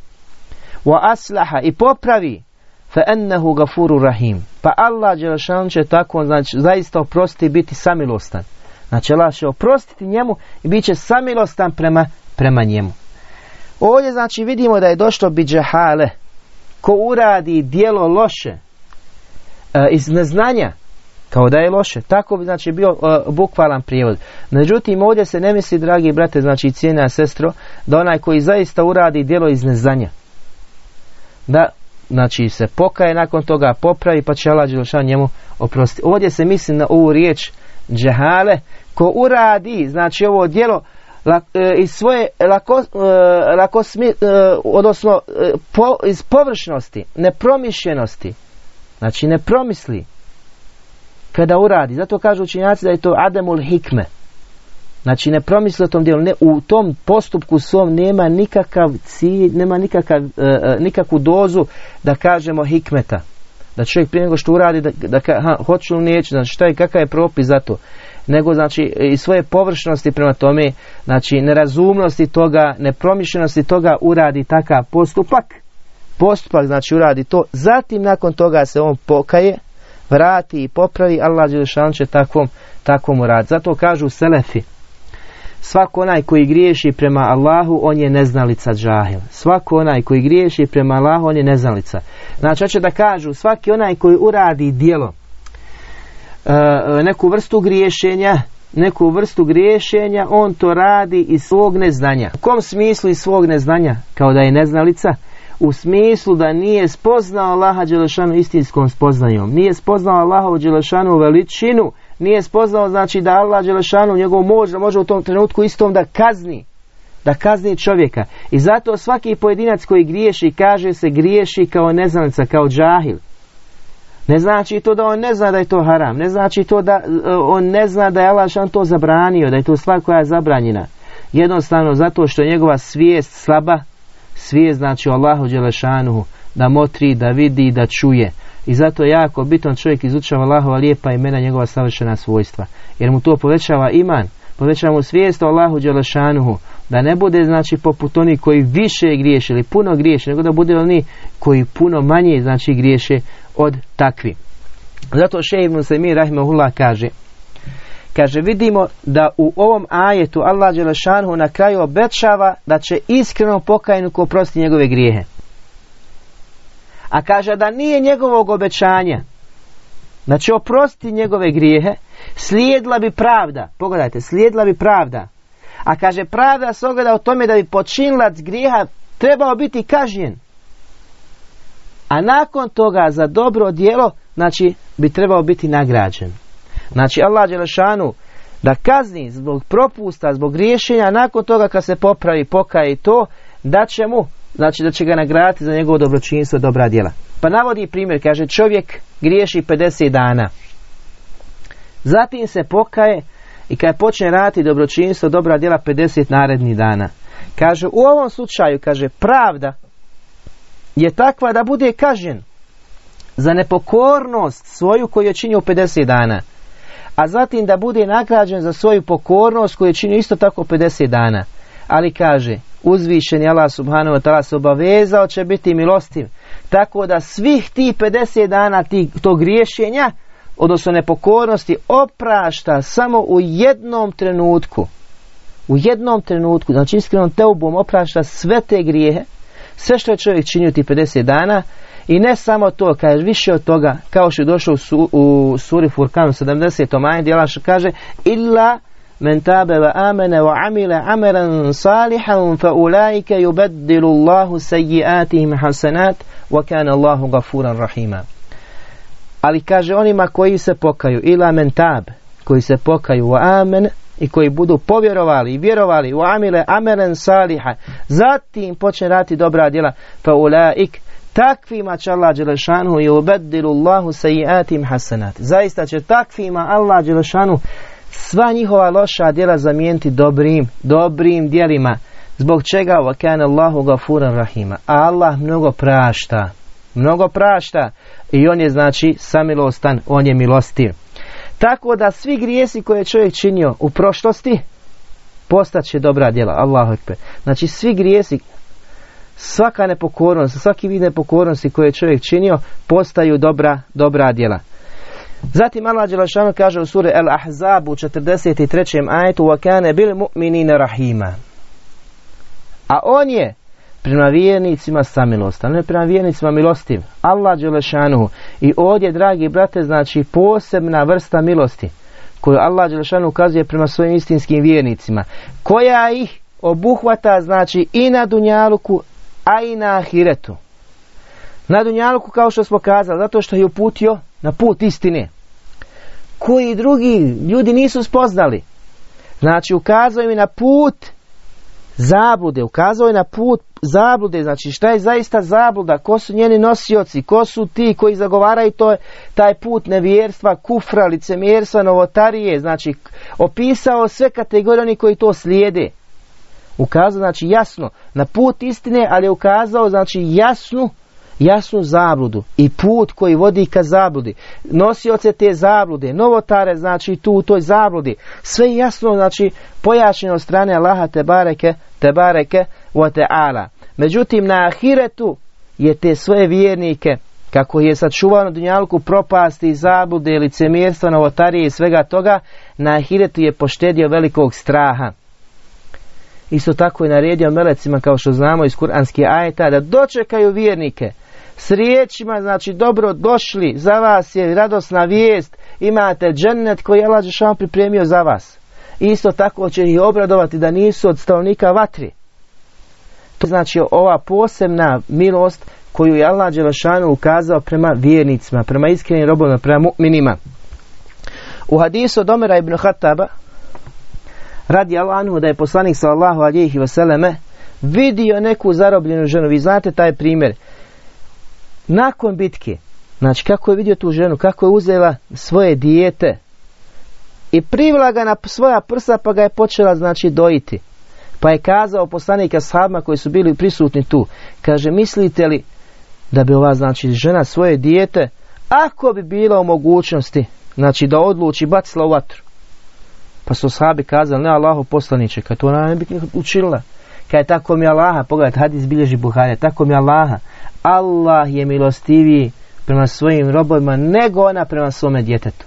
Wa aslaha i popravi. Fa ennehu gafuru rahim. Pa Allah Đelešan će tako, znači, zaista oprostiti biti samilostan. Znači Allah će oprostiti njemu i bit će samilostan prema, prema njemu. Ovdje znači vidimo da je došlo biđahale, ko uradi dijelo loše e, iz neznanja, kao da je loše. Tako bi znači bio e, bukvalan prijevod. Međutim, ovdje se ne misli, dragi brate, znači cijena sestro, da onaj koji zaista uradi djelo iz neznanja, da znači se pokaje nakon toga popravi pa će Allah njemu oprostiti. Ovdje se misli na ovu riječ džehale, ko uradi, znači ovo djelo E, iz svoje lako, e, lako e, odnosno iz površnosti, nepromišljenosti, znači ne promisli kada uradi. Zato kažu učinjaci da je to ademul hikme. Znači ne promisli o tom dijelu, ne, u tom postupku svom nema nikakav cilj, nema nikakav, nikakvu dozu da kažemo hikmeta. Da čovjek prije nego što uradi, da, da ha, hoću li neće, znači šta je, kakav je propis za to nego znači i svoje površnosti prema tome, znači nerazumnosti toga, nepromišljenosti toga uradi takav postupak, postupak znači uradi to, zatim nakon toga se on pokaje, vrati i popravi, Allah Đelešan će takvom, takvom uradi. Zato kažu Selefi, Svako onaj koji griješi prema Allahu, on je neznalica džahil. Svako onaj koji griješi prema Allahu, on je neznalica. Znači, hoće da kažu, svaki onaj koji uradi dijelo, neku vrstu griješenja, neku vrstu griješenja, on to radi iz svog neznanja. U kom smislu iz svog neznanja? Kao da je neznalica? U smislu da nije spoznao Allaha Đelešanu istinskom spoznajom. Nije spoznao Allaha Đelešanu veličinu, nije spoznao znači da Allah Đelešanu njegov moć može u tom trenutku istom da kazni da kazni čovjeka i zato svaki pojedinac koji griješi kaže se griješi kao neznalica kao džahil ne znači to da on ne zna da je to haram ne znači to da e, on ne zna da je Allah to zabranio da je to stvar koja je zabranjena jednostavno zato što je njegova svijest slaba svijest znači Allahu Đelešanuhu da motri, da vidi, da čuje i zato je jako bitno čovjek izučava Allahova lijepa imena njegova savršena svojstva. Jer mu to povećava iman, povećava mu svijest Allahu Đelešanuhu. Da ne bude znači poput onih koji više griješe ili puno griješe, nego da bude oni koji puno manje znači griješe od takvi. Zato še se mi rahimahullah kaže Kaže, vidimo da u ovom ajetu Allah Đelešanuhu na kraju obećava da će iskreno pokajnuku oprostiti njegove grijehe. A kaže da nije njegovog obećanja da će oprostiti njegove grijehe, slijedila bi pravda. Pogledajte, slijedila bi pravda. A kaže pravda se ogleda u tome da bi počinilac grijeha trebao biti kažnjen. A nakon toga za dobro djelo, znači, bi trebao biti nagrađen. Znači, Allah Đelešanu da kazni zbog propusta, zbog rješenja, nakon toga kad se popravi, pokaje to, da će mu znači da će ga nagraditi za njegovo dobročinstvo dobra djela. Pa navodi primjer, kaže čovjek griješi 50 dana. Zatim se pokaje i kad počne raditi dobročinstvo dobra djela 50 narednih dana. Kaže u ovom slučaju, kaže pravda je takva da bude kažen za nepokornost svoju koju je činio 50 dana. A zatim da bude nagrađen za svoju pokornost koju je činio isto tako 50 dana. Ali kaže, uzvišeni Allah subhanahu wa ta'ala se obavezao će biti milostiv. Tako da svih tih 50 dana tog griješenja, odnosno nepokornosti, oprašta samo u jednom trenutku. U jednom trenutku, znači iskrenom teubom oprašta sve te grijehe, sve što je čovjek činio ti 50 dana i ne samo to, kaže više od toga, kao što je došao u, su, u suri Furkan 70. maj, djelaš kaže illa men tabe wa amene wa amile ameran salihan fa ulajike jubeddilu Allahu sejiatihim hasanat wa kana Allahu gafuran rahima. Ali kaže onima koji se pokaju, ila men tabe, koji se pokaju wa amene, i koji budu povjerovali i vjerovali u amile amelen saliha zatim počne rati dobra djela fa ulaik takvima će Allah Đelešanu i ubeddilu Allahu sejiatim hasanat zaista će takvima Allah Đelešanu sva njihova loša djela zamijeniti dobrim, dobrim djelima. Zbog čega kana Allahu gafuran rahima. A Allah mnogo prašta. Mnogo prašta. I on je znači samilostan, on je milostiv. Tako da svi grijesi koje je čovjek činio u prošlosti, postaće dobra djela. Allahu ekber. Znači svi grijesi, svaka nepokornost, svaki vid nepokornosti koje je čovjek činio, postaju dobra, dobra djela. Zatim Allah Đelešanu kaže u suri El Ahzab u 43. ajetu وَكَانَ بِالْمُؤْمِنِينَ rahima. A on je prema vjernicima samilostan, ne prema vjernicima milostiv. Allah Đelešanu. I ovdje, dragi brate, znači posebna vrsta milosti koju Allah Đelešanu ukazuje prema svojim istinskim vjernicima. Koja ih obuhvata, znači, i na Dunjaluku, a i na Ahiretu. Na Dunjaluku, kao što smo kazali, zato što je uputio na put istine koji drugi ljudi nisu spoznali. Znači ukazao im na put zablude, ukazao je na put zablude, znači šta je zaista zabluda, ko su njeni nosioci, ko su ti koji zagovaraju to, taj put nevjerstva, kufra, licemjerstva, novotarije, znači opisao sve kategorije oni koji to slijede. Ukazao znači jasno na put istine, ali je ukazao znači jasnu jasnu zabludu i put koji vodi ka zabludi, nosioce te zablude, novotare znači tu u toj zabludi, sve jasno znači pojašnjeno od strane Allaha te bareke, te bareke wa ta'ala. Međutim na ahiretu je te svoje vjernike kako je sačuvao na dunjalku propasti, zablude, licemjerstva, novotarije i svega toga, na ahiretu je poštedio velikog straha. isto tako je naredio melecima kao što znamo iz kuranskih ajeta da dočekaju vjernike s riječima znači dobro došli za vas je radosna vijest imate džennet koji je Allah pripremio za vas isto tako će ih obradovati da nisu od stanovnika vatri to znači ova posebna milost koju je Allah Đelešanu ukazao prema vjernicima, prema iskrenim robovima, prema mu'minima. U hadisu od Omera ibn Hataba radi Allah da je poslanik sallallahu alihi vseleme vidio neku zarobljenu ženu. Vi znate taj primjer. Nakon bitke, znači kako je vidio tu ženu, kako je uzela svoje dijete i privela ga na svoja prsa pa ga je počela znači dojiti. Pa je kazao poslanika sahabima koji su bili prisutni tu, kaže mislite li da bi ova znači žena svoje dijete ako bi bila u mogućnosti znači da odluči bacila u vatru pa su sahabi kazali ne Allahu poslaniće kad to ona ne bi učila kad je tako mi Allaha pogledajte hadis bilježi Buharija tako mi Allaha Allah je milostiviji prema svojim robovima nego ona prema svome djetetu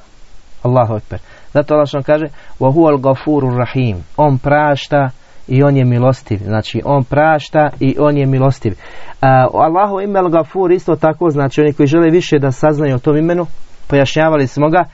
Allahu ekber zato Allah što kaže wa huwal rahim on prašta i on je milostiv. Znači on prašta i on je milostiv. Uh, Allahu ime Gafur isto tako, znači oni koji žele više da saznaju o tom imenu, pojašnjavali smo ga,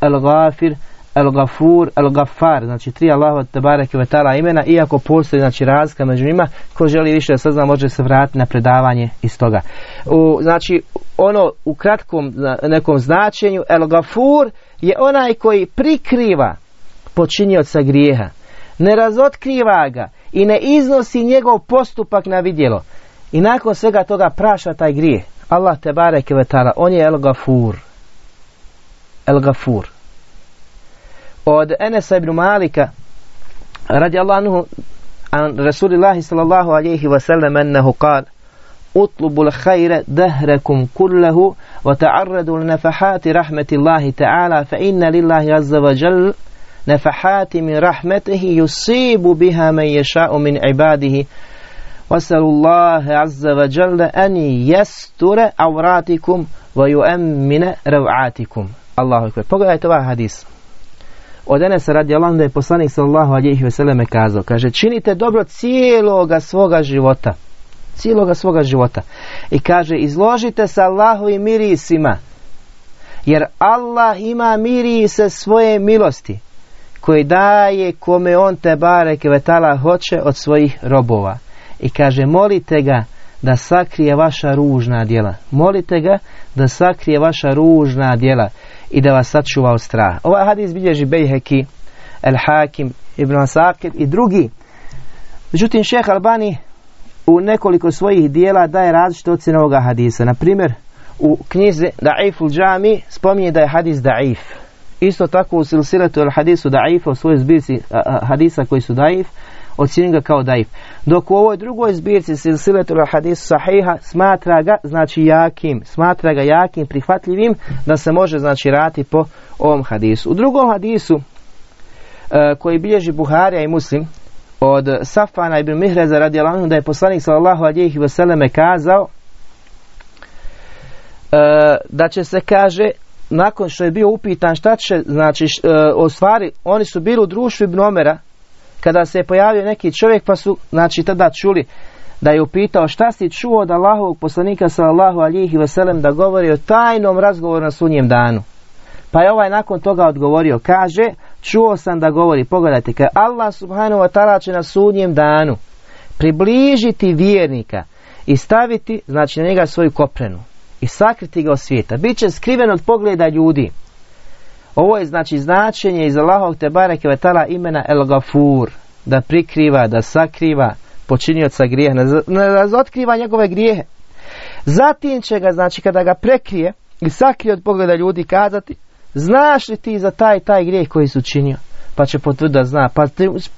El Gafir, El Gafur, El Gafar, znači tri Allahu Tebareke Vetala imena, iako postoji znači razlika među njima, ko želi više da sazna može se vratiti na predavanje iz toga. U, znači ono u kratkom nekom značenju El Gafur je onaj koji prikriva počinioca grijeha ne razotkriva ga i ne iznosi njegov postupak na vidjelo. I nakon svega toga praša taj grije. Allah te bareke vetara, on je El Gafur. El Gafur. Od Enesa ibn Malika, radi Allahu an Rasulillahi sallallahu alaihi wa sallam ennehu kal, اطلبوا الخير دهركم كله وتعرضوا لنفحات رحمة الله تعالى فإن لله عز وجل نفحات من رحمته يصيب بها من يشاء من عباده واسأل الله عز وجل أن يستر عوراتكم ويؤمن روعاتكم الله أكبر Pogledajte ovaj hadis. Od Enesa radi da je poslanik sallallahu alihi vseleme kazao, kaže činite dobro cijeloga svoga života. Cijeloga svoga života. I kaže izložite se Allahu i mirisima. Jer Allah ima mirise svoje milosti koji daje kome on te bare kvetala hoće od svojih robova. I kaže molite ga da sakrije vaša ružna djela. Molite ga da sakrije vaša ružna djela i da vas sačuva od straha. Ovaj hadis bilježi Bejheki, El Hakim, Ibn Asakir i drugi. Međutim, šeh Albani u nekoliko svojih dijela daje različite ocjene ovoga hadisa. Na primjer, u knjizi Da'iful Džami spominje da je hadis Da'if. Isto tako u silsiletu al hadisu daif, u svojoj zbirci hadisa koji su daif, ocjeni ga kao daif. Dok u ovoj drugoj zbirci silsiletu al hadisu sahiha smatra ga, znači jakim, smatra ga jakim, prihvatljivim, da se može znači rati po ovom hadisu. U drugom hadisu koji bilježi Buharija i Muslim, od Safana ibn Mihreza radi da je poslanik sallallahu alihi vseleme kazao da će se kaže nakon što je bio upitan šta će, znači, e, o stvari, oni su bili u društvu Ibn Omera, kada se je pojavio neki čovjek, pa su, znači, tada čuli da je upitao šta si čuo od Allahovog poslanika sallallahu alihi veselem da govori o tajnom razgovoru na sunjem danu. Pa je ovaj nakon toga odgovorio, kaže, čuo sam da govori, pogledajte, kaže Allah subhanahu wa ta'ala će na sunjem danu približiti vjernika i staviti, znači, na njega svoju koprenu i sakriti ga od svijeta. Biće skriven od pogleda ljudi. Ovo je znači značenje iz Allahovog te bareke vetala imena El Gafur, da prikriva, da sakriva počinioca grijeha, ne razotkriva njegove grijehe. Zatim će ga, znači kada ga prekrije i sakrije od pogleda ljudi kazati, znaš li ti za taj taj grijeh koji su činio? Pa će potvrditi da zna, pa,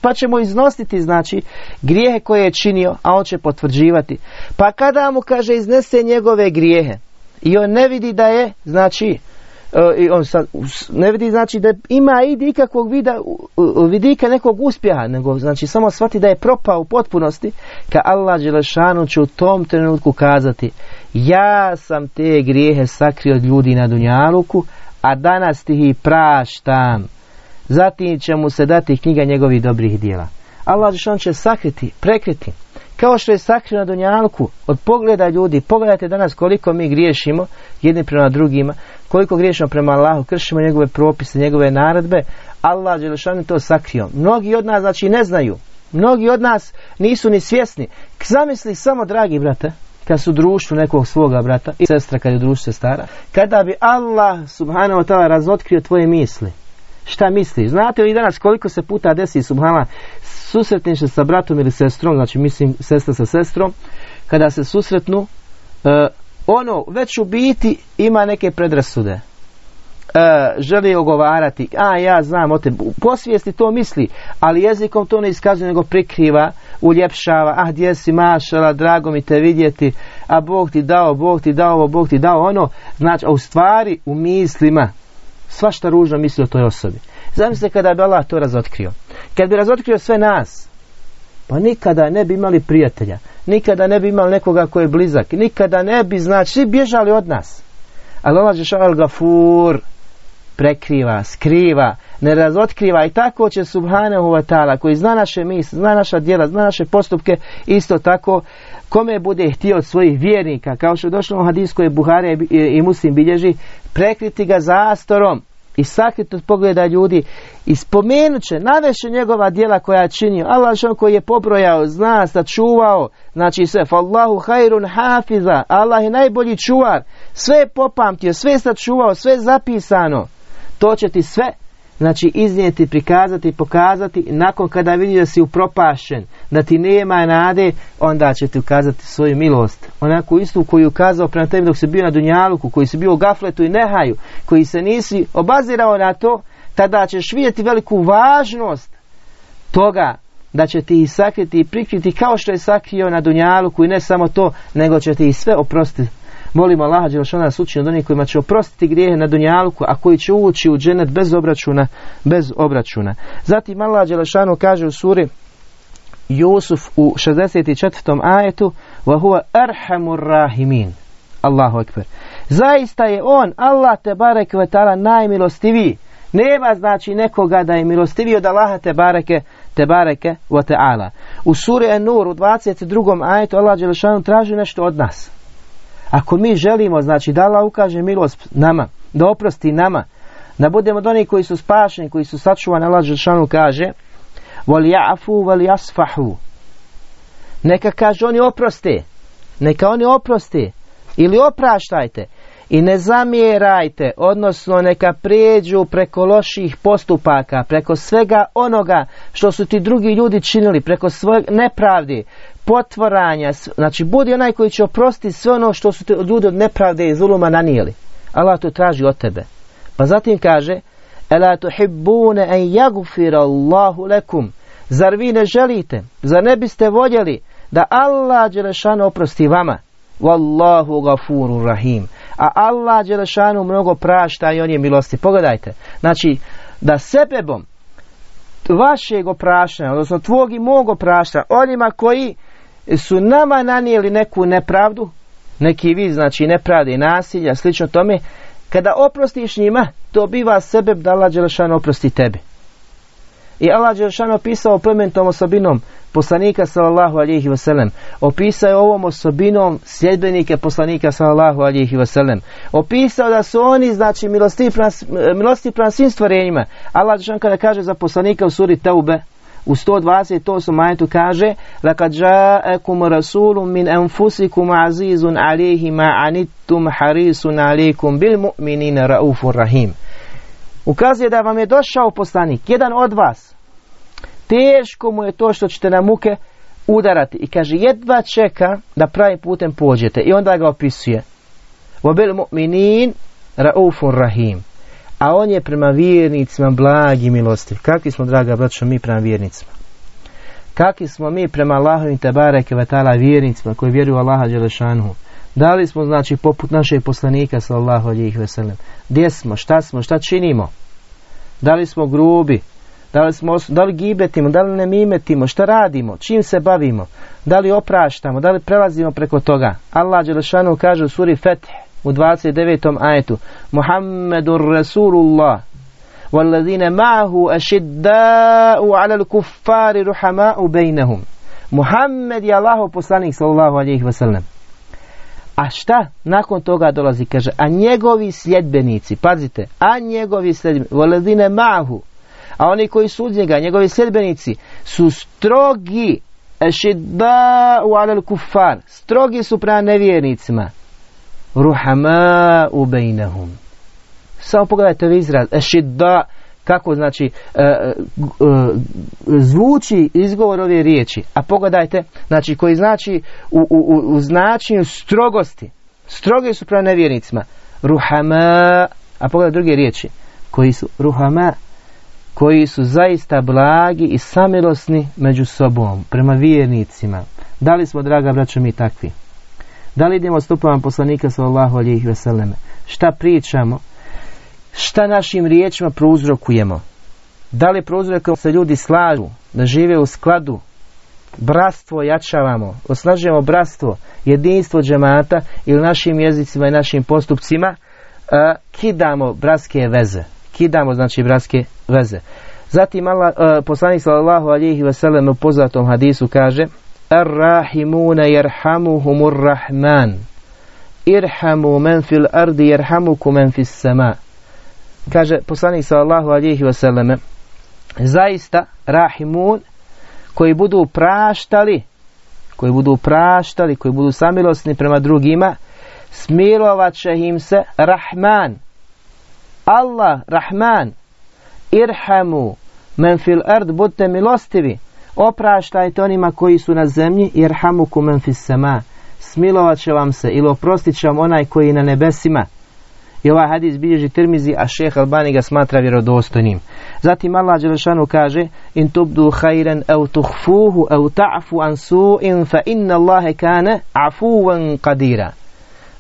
pa će mu iznositi znači grijehe koje je činio, a on će potvrđivati. Pa kada mu kaže iznese njegove grijehe, i on ne vidi da je, znači, i on sad, ne vidi znači da ima i ikakvog vida, vidika nekog uspjeha, nego znači samo shvati da je propao u potpunosti, ka Allah Đelešanu će u tom trenutku kazati, ja sam te grijehe sakrio od ljudi na Dunjaluku, a danas ti ih praštam. Zatim će mu se dati knjiga njegovih dobrih dijela. Allah Đelešanu će sakriti, prekriti. Kao što je sakrio na Dunjalku od pogleda ljudi, pogledajte danas koliko mi griješimo jedni prema drugima, koliko griješimo prema Allahu, kršimo njegove propise, njegove naredbe, Allah Đelešanu to sakrio. Mnogi od nas znači ne znaju, mnogi od nas nisu ni svjesni. Zamisli samo, dragi brate, kad su društvu nekog svoga brata i sestra kad je društvo stara, kada bi Allah subhanahu wa ta'ala razotkrio tvoje misli, šta misliš? Znate li danas koliko se puta desi subhana susretniš se sa bratom ili sestrom, znači mislim sestra sa sestrom, kada se susretnu, uh, ono već u biti ima neke predrasude. Uh, želi ogovarati, a ja znam o tebi, posvijesti to misli, ali jezikom to ne iskazuje, nego prikriva, uljepšava, ah gdje si mašala, drago mi te vidjeti, a Bog ti dao, Bog ti dao ovo, Bog ti dao ono, znači, a u stvari u mislima, svašta ružno misli o toj osobi. Zamislite kada bi Allah to razotkrio. Kad bi razotkrio sve nas, pa nikada ne bi imali prijatelja, nikada ne bi imali nekoga koji je blizak, nikada ne bi, znači, bježali od nas. Ali Allah Žešal Gafur prekriva, skriva, ne razotkriva i tako će Subhanahu wa ta'ala koji zna naše misli, zna naša djela, zna naše postupke, isto tako kome bude htio od svojih vjernika, kao što je došlo u hadisku je Buhare i Muslim bilježi, prekriti ga zastorom i sakriti od pogleda ljudi i spomenut će, naveše njegova djela koja je činio. Allah što koji je pobrojao, zna, sačuvao, znači sve, fallahu hajrun hafiza, Allah je najbolji čuvar, sve je popamtio, sve je sačuvao, sve je zapisano. To će ti sve znači iznijeti, prikazati, pokazati, nakon kada vidi da si upropašen, da ti nema nade, onda će ti ukazati svoju milost. Onako istu koju je ukazao prema tebi dok si bio na Dunjaluku, koji si bio u gafletu i nehaju, koji se nisi obazirao na to, tada ćeš vidjeti veliku važnost toga da će ti ih sakriti i prikriti kao što je sakrio na Dunjaluku i ne samo to, nego će ti sve oprostiti Molimo Allaha Đelšana nas učini od onih kojima će oprostiti grijehe na Dunjalku, a koji će ući u dženet bez obračuna, bez obračuna. Zatim Allah Đelšanu kaže u suri Jusuf u 64. ajetu wa huwa arhamur rahimin. Allahu ekber. Zaista je on, Allah te barek ve ta'ala najmilostiviji. Nema znači nekoga da je milostiviji od Allaha te bareke te bareke wa ta'ala. U suri An-Nur u 22. ajetu Allah Đelešanu traži nešto od nas. Ako mi želimo, znači da Allah ukaže milost nama, da oprosti nama, da budemo od onih koji su spašeni, koji su sačuvani, Allah Žešanu kaže Voli ja'fu. Neka kaže oni oproste. Neka oni oproste. Ili opraštajte i ne zamjerajte, odnosno neka prijeđu preko loših postupaka, preko svega onoga što su ti drugi ljudi činili, preko svoje nepravdi, potvoranja, znači budi onaj koji će oprostiti sve ono što su te ljudi od nepravde i zuluma nanijeli. Allah to traži od tebe. Pa zatim kaže, Ela tuhibbune en jagufira Allahu. Zar vi ne želite, zar ne biste voljeli da Allah Đelešanu oprosti vama? Wallahu gafuru rahim. A Allah Đelešanu mnogo prašta i on je milosti. Pogledajte, znači da sebebom vašeg opraštanja, odnosno tvog i mog opraštanja, onima koji su nama nanijeli neku nepravdu, neki vid, znači nepravde i nasilja, slično tome, kada oprostiš njima, to biva sebe da Allah Đelešan oprosti tebi. I Allah Đelešan opisao plementom osobinom poslanika sallallahu alihi wasallam. Opisao je ovom osobinom sljedbenike poslanika sallallahu alihi wasallam. Opisao da su oni, znači, milosti prema, svim stvorenjima. Allah Đelešan kada kaže za poslanika u suri Taube, u 128. majetu kaže Lakad ja'akum rasulun min anfusikum azizun alihi ma anittum harisun alikum bil mu'minina raufur rahim. Ukazuje da vam je došao poslanik, jedan od vas. Teško mu je to što ćete na muke udarati. I kaže, jedva čeka da pravim putem pođete. I onda ga opisuje. Wabil mu'minin raufur rahim a on je prema vjernicima blagi milostiv. Kakvi smo, draga braćo, mi prema vjernicima? Kakvi smo mi prema Allahovim tebareke vatala vjernicima koji vjeruju Allaha Đelešanu? Da li smo, znači, poput našeg poslanika, sallallahu alijih veselem? Gdje smo, šta smo, šta činimo? Da li smo grubi? Da li, smo, da li gibetimo, da li ne mimetimo, šta radimo, čim se bavimo, da li opraštamo, da li prelazimo preko toga. Allah Đelešanu kaže u suri Fetih, u 29. ajetu Muhammedur Rasulullah والذين معه أشداء على الكفار رحماء بينهم Muhammed je Allahov poslanik sallallahu alejhi ve sellem. A šta nakon toga dolazi? Kaže, a njegovi sljedbenici, pazite, a njegovi sljedbenici, voledine mahu, a oni koji su uz njega, njegovi sljedbenici, su strogi, ešidda u alel kufar, strogi su prema nevjernicima, ruhama u bejnehum. Samo pogledajte ovaj izraz, ešidda, kako znači e, e, zvuči izgovor ove riječi. A pogledajte znači koji znači u, u, u značenju strogosti. Strogi su prema nevjernicima. Ruhama a pogledajte druge riječi. Koji su? Ruhama koji su zaista blagi i samilosni među sobom prema vjernicima. Da li smo draga braćo mi takvi? Da li idemo stupama poslanika sallallahu alejhi ve selleme šta pričamo šta našim riječima prouzrokujemo? Da li prouzrokujemo se ljudi slažu, da žive u skladu, bratstvo jačavamo, osnažujemo bratstvo, jedinstvo džemata ili našim jezicima i našim postupcima, a, kidamo bratske veze. Kidamo znači bratske veze. Zatim Allah, a, poslanik sallallahu alihi wasallam u poznatom hadisu kaže Ar-rahimuna rahman Irhamu men fil ardi jerhamuku men fis sama kaže poslanik sallallahu alihi wasallam zaista rahimun koji budu praštali koji budu praštali koji budu samilosni prema drugima smilovat će im se rahman. Allah rahman irhamu men fil ard budte milostivi opraštajte onima koji su na zemlji irhamuku men fis sama. Smilovat će vam se ili oprostit će vam onaj koji na nebesima i ovaj hadis bilježi Tirmizi, a šeh Albani ga smatra vjerodostojnim. Zatim Allah Đelešanu kaže In tubdu hajren au tuhfuhu au ta'fu an su'in fa inna Allahe kane afuvan kadira.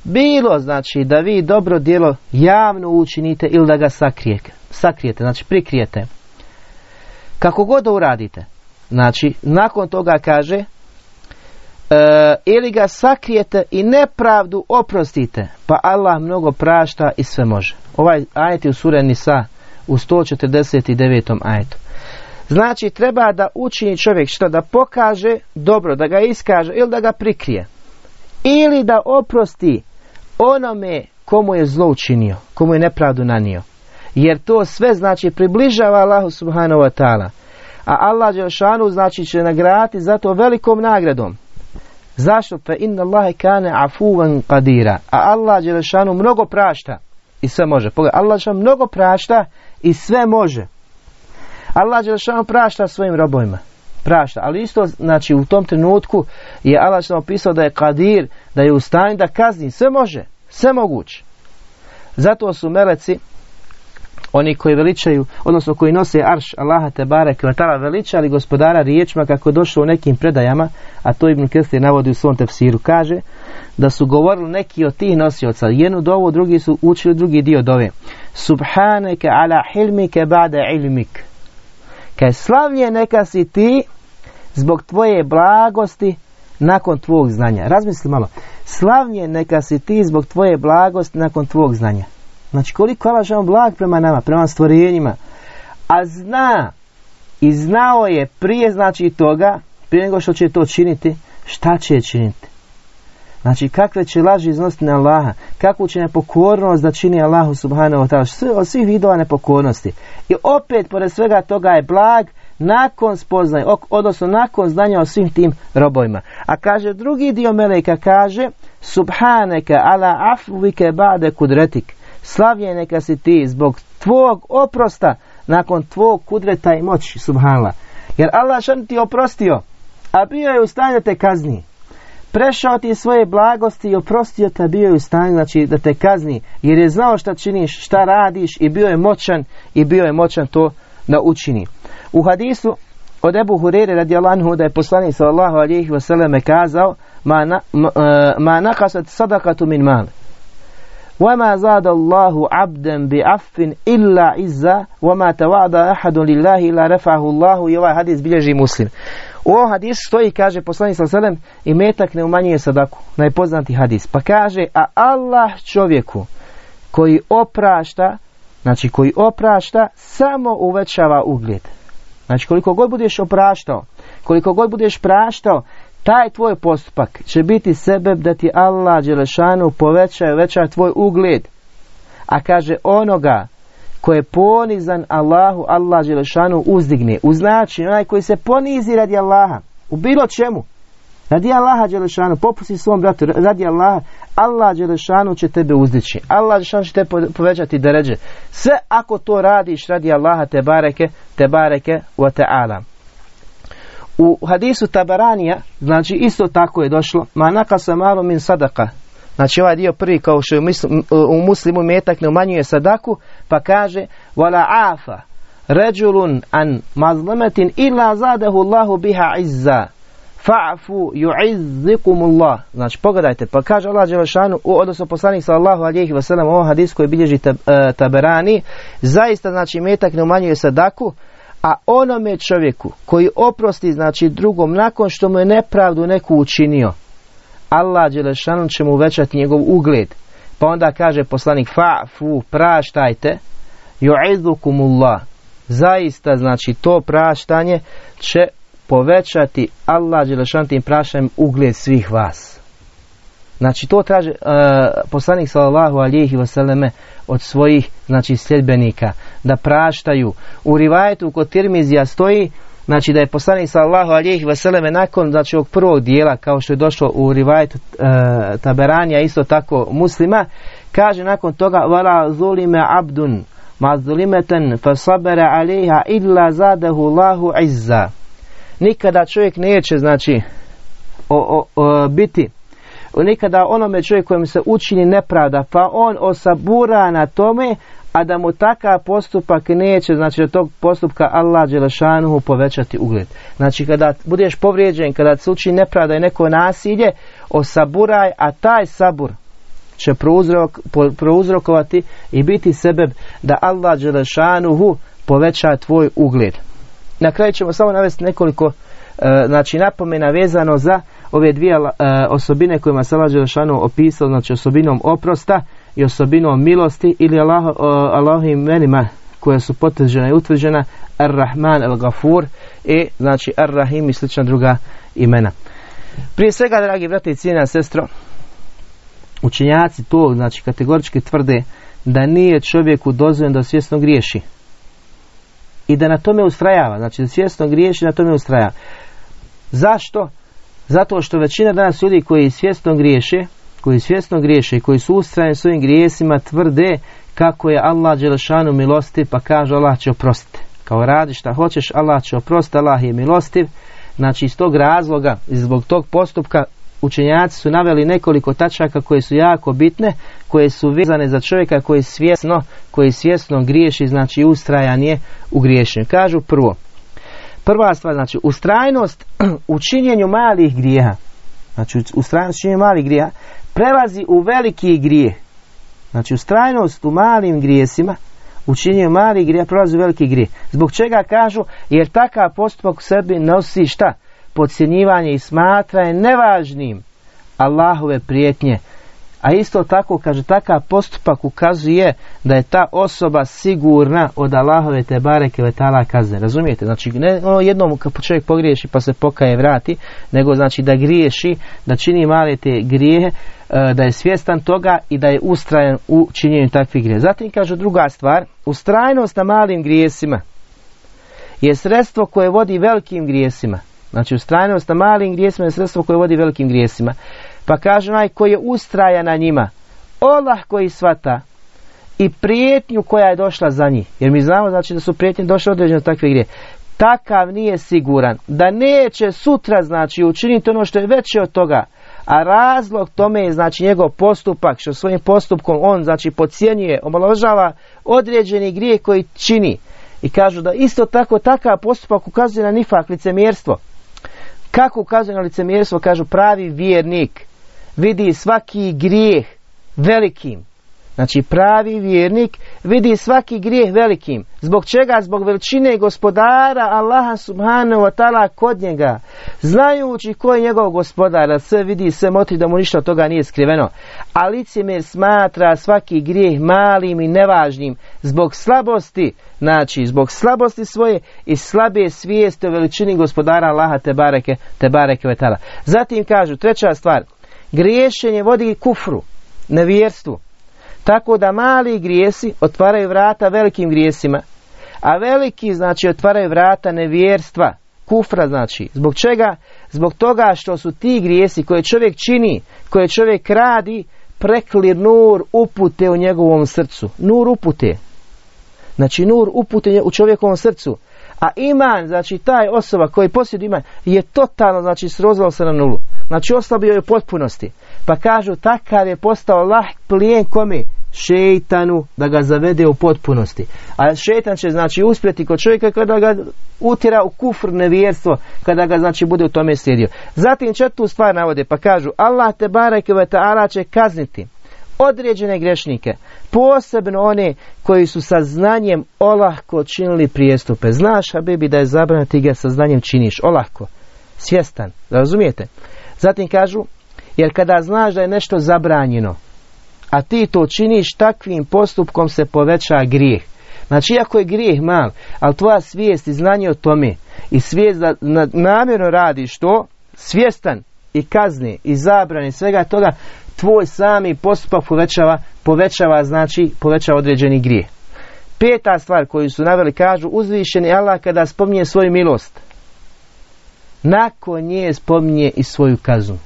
Bilo znači da vi dobro djelo javno učinite ili da ga sakrijete, sakrijete znači prikrijete. Kako god da uradite, znači nakon toga kaže e, ili ga sakrijete i nepravdu oprostite, pa Allah mnogo prašta i sve može. Ovaj ajet je u sure Nisa u 149. ajetu. Znači treba da učini čovjek što da pokaže dobro, da ga iskaže ili da ga prikrije. Ili da oprosti onome komu je zlo učinio, komu je nepravdu nanio. Jer to sve znači približava Allahu subhanahu wa ta'ala. A Allah Đelšanu znači će nagraditi zato velikom nagradom. Zašto? Fe inna Allahe kane afuvan qadira. A Allah Đelešanu mnogo prašta i sve može. Pogledaj, Allah Đelešanu mnogo prašta i sve može. Allah Đelešanu prašta svojim robojima. Prašta. Ali isto, znači, u tom trenutku je Allah Đelešanu opisao da je kadir, da je u stanju da kazni. Sve može. Sve moguće. Zato su meleci oni koji veličaju, odnosno koji nose arš Allaha te barek vatala veličali gospodara riječima kako je došlo u nekim predajama, a to Ibn Kestir navodi u svom tefsiru, kaže da su govorili neki od tih nosioca, jednu dovu, drugi su učili drugi dio dove. Subhaneke ala hilmike ba'da ilmik. Kaj slavlje neka si ti zbog tvoje blagosti nakon tvog znanja. Razmisli malo. Slavnje neka si ti zbog tvoje blagosti nakon tvog znanja. Znači koliko Allah blag prema nama, prema stvorenjima. A zna i znao je prije znači toga, prije nego što će to činiti, šta će činiti. Znači kakve će laži iznositi na Allaha, kakvu će nepokornost da čini Allahu subhanahu wa ta'ala, od svih vidova nepokornosti. I opet, pored svega toga je blag nakon spoznaje, odnosno nakon znanja o svim tim robojima. A kaže drugi dio meleka, kaže Subhaneka ala afuvike ba'de kudretik slavljen neka si ti zbog tvog oprosta nakon tvog kudreta i moći, subhanla. Jer Allah šan ti oprostio, a bio je u stanju te kazni. Prešao ti svoje blagosti i oprostio te, bio je u stanju znači, da te kazni, jer je znao šta činiš, šta radiš i bio je moćan i bio je moćan to da učini. U hadisu od Ebu Hurere radi Allahu da je poslanik sallallahu alihi wasallam kazao ma, na, ma, e, ma nakasat sadakatu min mali وما زاد الله عبدا بعف إلا عزا وما توعد أحد لله إلا رفعه الله i ovaj hadis bilježi muslim. U ovom hadisu stoji, kaže poslanik sa selem, i metak ne umanjuje sadaku. Najpoznati hadis. Pa kaže, a Allah čovjeku koji oprašta znači koji oprašta, samo uvećava ugled. Znači koliko god budeš opraštao, koliko god budeš praštao, taj tvoj postupak će biti sebe da ti Allah Đelešanu poveća i veća tvoj ugled. A kaže onoga ko je ponizan Allahu, Allah Đelešanu uzdigne. Uznači onaj koji se ponizi radi Allaha. U bilo čemu. Radi Allaha Đelešanu, popusti svom bratu, radi Allaha, Allah Đelešanu će tebe uzdići. Allah Đelešanu će te povećati da ređe. Sve ako to radiš radi Allaha te bareke, te bareke wa ta'ala. U hadisu Tabaranija, znači isto tako je došlo, ma naka malo min sadaka, Znači ovaj dio prvi kao što je u muslimu metak ne umanjuje sadaku, pa kaže wala afa ređulun an mazlemetin illa zadahu Allahu biha izza. Fa'fu yu'izzikumullah. Znači pogledajte, pa kaže Allah Đelešanu, odnosno poslanik sallallahu alihi wasallam u ovom hadisku koji bilježi e, taberani, zaista znači metak ne umanjuje sadaku, a onome čovjeku koji oprosti znači drugom nakon što mu je nepravdu neku učinio, Allah Đelešanu će mu uvećati njegov ugled. Pa onda kaže poslanik fa'fu, praštajte, yu'izzukumullah. Zaista znači to praštanje će povećati Allah Đelešan tim prašanjem ugled svih vas. Znači to traže uh, poslanik sallallahu alihi vseleme od svojih znači sljedbenika da praštaju. U rivajetu kod Tirmizija stoji znači da je poslanik sallallahu alihi vseleme nakon znači ovog prvog dijela kao što je došlo u rivajetu uh, Taberanija isto tako muslima kaže nakon toga vala zulime abdun ma zulimeten fa sabara aliha illa zadahu Allahu izza nikada čovjek neće znači o, o, biti nikada onome čovjek kojem se učini nepravda pa on osabura na tome a da mu takav postupak neće, znači da tog postupka Allah Đelešanuhu povećati ugled. Znači kada budeš povrijeđen, kada se učini nepravda i neko nasilje, osaburaj, a taj sabur će prouzrok, prouzrokovati i biti sebe da Allah Đelešanuhu poveća tvoj ugled. Na kraju ćemo samo navesti nekoliko znači napomena vezano za ove dvije e, osobine kojima se Allah Đelešanu opisao, znači osobinom oprosta i osobinom milosti ili Allah, Allah imenima koja su potvrđena i utvrđena Ar-Rahman, Al-Gafur i znači Ar-Rahim i slična druga imena. Prije svega, dragi brate i cijena sestro, učenjaci to znači kategorički tvrde da nije čovjeku dozvoljen da svjesno griješi i da na tome ustrajava, znači svjesno griješi na tome ustrajava. Zašto? Zato što većina danas ljudi koji svjesno griješe, koji svjesno griješe i koji su ustrajeni svojim grijesima tvrde kako je Allah Đelešanu milostiv pa kaže Allah će oprostiti. Kao radi šta hoćeš, Allah će oprostiti, Allah je milostiv. Znači iz tog razloga, zbog tog postupka učenjaci su naveli nekoliko tačaka koje su jako bitne, koje su vezane za čovjeka koji svjesno, koji svjesno griješi, znači ustrajan je u griješenju. Kažu prvo, prva stvar, znači ustrajnost [CLEARS THROAT] u činjenju malih grijeha, znači ustrajnost u činjenju malih grijeha, prelazi u veliki grijeh. Znači ustrajnost u malim grijesima, u činjenju malih grijeha prelazi u veliki grijeh. Zbog čega kažu? Jer takav postupak u sebi nosi šta? podcjenjivanje i smatranje nevažnim Allahove prijetnje. A isto tako, kaže, takav postupak ukazuje da je ta osoba sigurna od Allahove te bareke vetala kazne. Razumijete? Znači, ne ono jednom kad čovjek pogriješi pa se pokaje vrati, nego znači da griješi, da čini male te grijehe, e, da je svjestan toga i da je ustrajan u činjenju takvih grijeha. Zatim kaže druga stvar, ustrajnost na malim grijesima je sredstvo koje vodi velikim grijesima. Znači ustrajnost na malim grijesima je sredstvo koje vodi velikim grijesima. Pa kaže onaj koji je ustraja na njima, Allah koji svata i prijetnju koja je došla za njih. Jer mi znamo znači da su prijetnje došle određene takve grije. Takav nije siguran da neće sutra znači učiniti ono što je veće od toga. A razlog tome je znači njegov postupak, što svojim postupkom on znači podcjenjuje, omaložava određeni grije koji čini. I kažu da isto tako takav postupak ukazuje na nifak, licemjerstvo. Kako ukazuje na licemjerstvo, kažu pravi vjernik, vidi svaki grijeh velikim Znači pravi vjernik vidi svaki grijeh velikim. Zbog čega? Zbog veličine gospodara Allaha subhanahu wa ta'ala kod njega. Znajući ko je njegov gospodar, sve vidi, sve motri da mu ništa od toga nije skriveno. A licemjer smatra svaki grijeh malim i nevažnim zbog slabosti, znači zbog slabosti svoje i slabe svijesti o veličini gospodara Allaha te bareke, te bareke vetala. Zatim kažu, treća stvar, griješenje vodi kufru, nevjerstvu. Tako da mali grijesi otvaraju vrata velikim grijesima, a veliki znači otvaraju vrata nevjerstva, kufra znači. Zbog čega? Zbog toga što su ti grijesi koje čovjek čini, koje čovjek radi, prekli nur upute u njegovom srcu. Nur upute. Znači nur upute u čovjekovom srcu. A iman, znači taj osoba koji posjeduje iman, je totalno, znači srozvao se na nulu. Znači oslabio je u potpunosti. Pa kažu takav je postao lah plijen kome? Šeitanu da ga zavede u potpunosti. A šeitan će znači uspjeti kod čovjeka kada ga utira u kufr nevjerstvo, kada ga znači bude u tome slijedio. Zatim četvrtu stvar navode pa kažu Allah te bareke ve ta'ala će kazniti određene grešnike, posebno one koji su sa znanjem olahko činili prijestupe. Znaš, Habibi, da je zabranjeno ti ga sa znanjem činiš, olahko, svjestan, razumijete? Zatim kažu, jer kada znaš da je nešto zabranjeno, a ti to činiš, takvim postupkom se poveća grijeh. Znači, iako je grijeh mal, ali tvoja svijest i znanje o tome i svijest da namjerno radiš to, svjestan i kazni i zabrani svega toga, tvoj sami postupak povećava, povećava znači, povećava određeni grijeh. Peta stvar koju su naveli kažu uzvišeni Allah kada spominje svoju milost. Nakon nje spominje i svoju kaznu.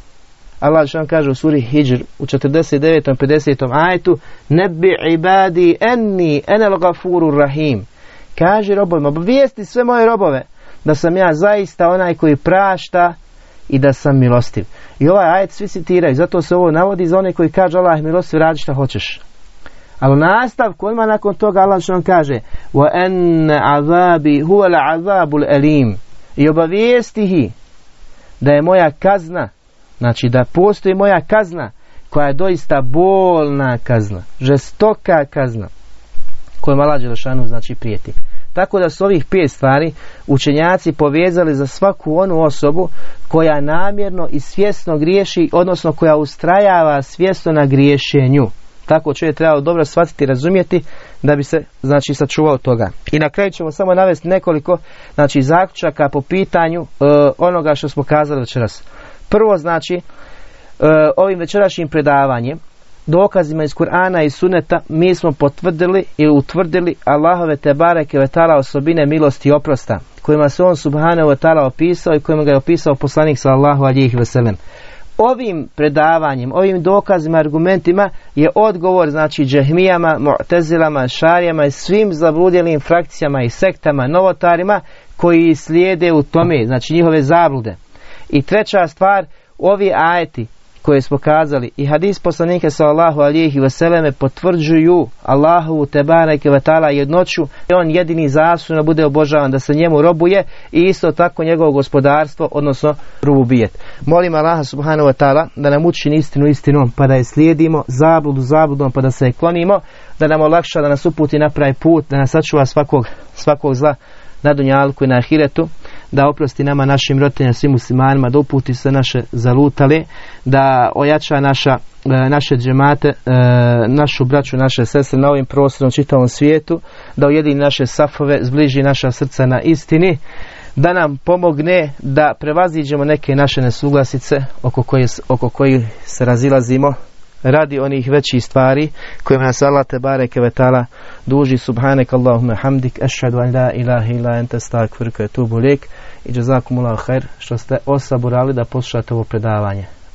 Allah što kaže u suri Hijr u 49. 50. ajetu Nebi ibadi enni enel gafuru rahim. Kaže robovima, obavijesti sve moje robove da sam ja zaista onaj koji prašta i da sam milostiv. I ovaj ajet svi citiraju, zato se ovo navodi za one koji kaže Allah milostiv, radi što hoćeš. Ali u nastavku, odmah nakon toga Allah što kaže azabul elim i obavijesti da je moja kazna Znači da postoji moja kazna koja je doista bolna kazna, žestoka kazna koju Allah Đelešanu znači prijeti. Tako da su ovih pet stvari učenjaci povezali za svaku onu osobu koja namjerno i svjesno griješi, odnosno koja ustrajava svjesno na griješenju. Tako čovjek treba dobro shvatiti i razumjeti da bi se znači sačuvao toga. I na kraju ćemo samo navesti nekoliko znači zaključaka po pitanju e, onoga što smo kazali večeras. Prvo znači e, ovim večerašnjim predavanjem dokazima iz Kur'ana i Suneta mi smo potvrdili ili utvrdili Allahove te bareke vetala osobine milosti i oprosta kojima se on subhanahu wa ta'ala opisao i kojima ga je opisao poslanik sallallahu alihi veselem. Ovim predavanjem, ovim dokazima, argumentima je odgovor znači džehmijama, mu'tezilama, šarijama i svim zabludjelim frakcijama i sektama, novotarima koji slijede u tome, znači njihove zablude. I treća stvar, ovi ajeti koje smo kazali i hadis poslanika sallallahu alihi vseleme potvrđuju Allahu te bareke ve taala jednoću i on jedini zaslužno bude obožavan da se njemu robuje i isto tako njegovo gospodarstvo odnosno rububijet. Molim Allaha subhanahu wa taala da nam učini istinu istinom pa da je slijedimo, zabludu zabludom pa da se je klonimo, da nam olakša da nas uputi na pravi put, da nas sačuva svakog, svakog zla na dunjalku i na ahiretu da oprosti nama našim roditeljima, svim muslimanima, da uputi se naše zalutale, da ojača naša, e, naše džemate, e, našu braću, naše sestre na ovim prostorom čitavom svijetu, da ujedini naše safove, zbliži naša srca na istini, da nam pomogne da prevaziđemo neke naše nesuglasice oko koje, oko kojih se razilazimo radi onih većih stvari kojima nas Allah te bareke ve taala duži subhanak Allahumma hamdik ashhadu an la ilaha illa anta astaghfiruka wa atubu ilaik i jazakumullahu khair što ste osaburali da poslušate ovo predavanje.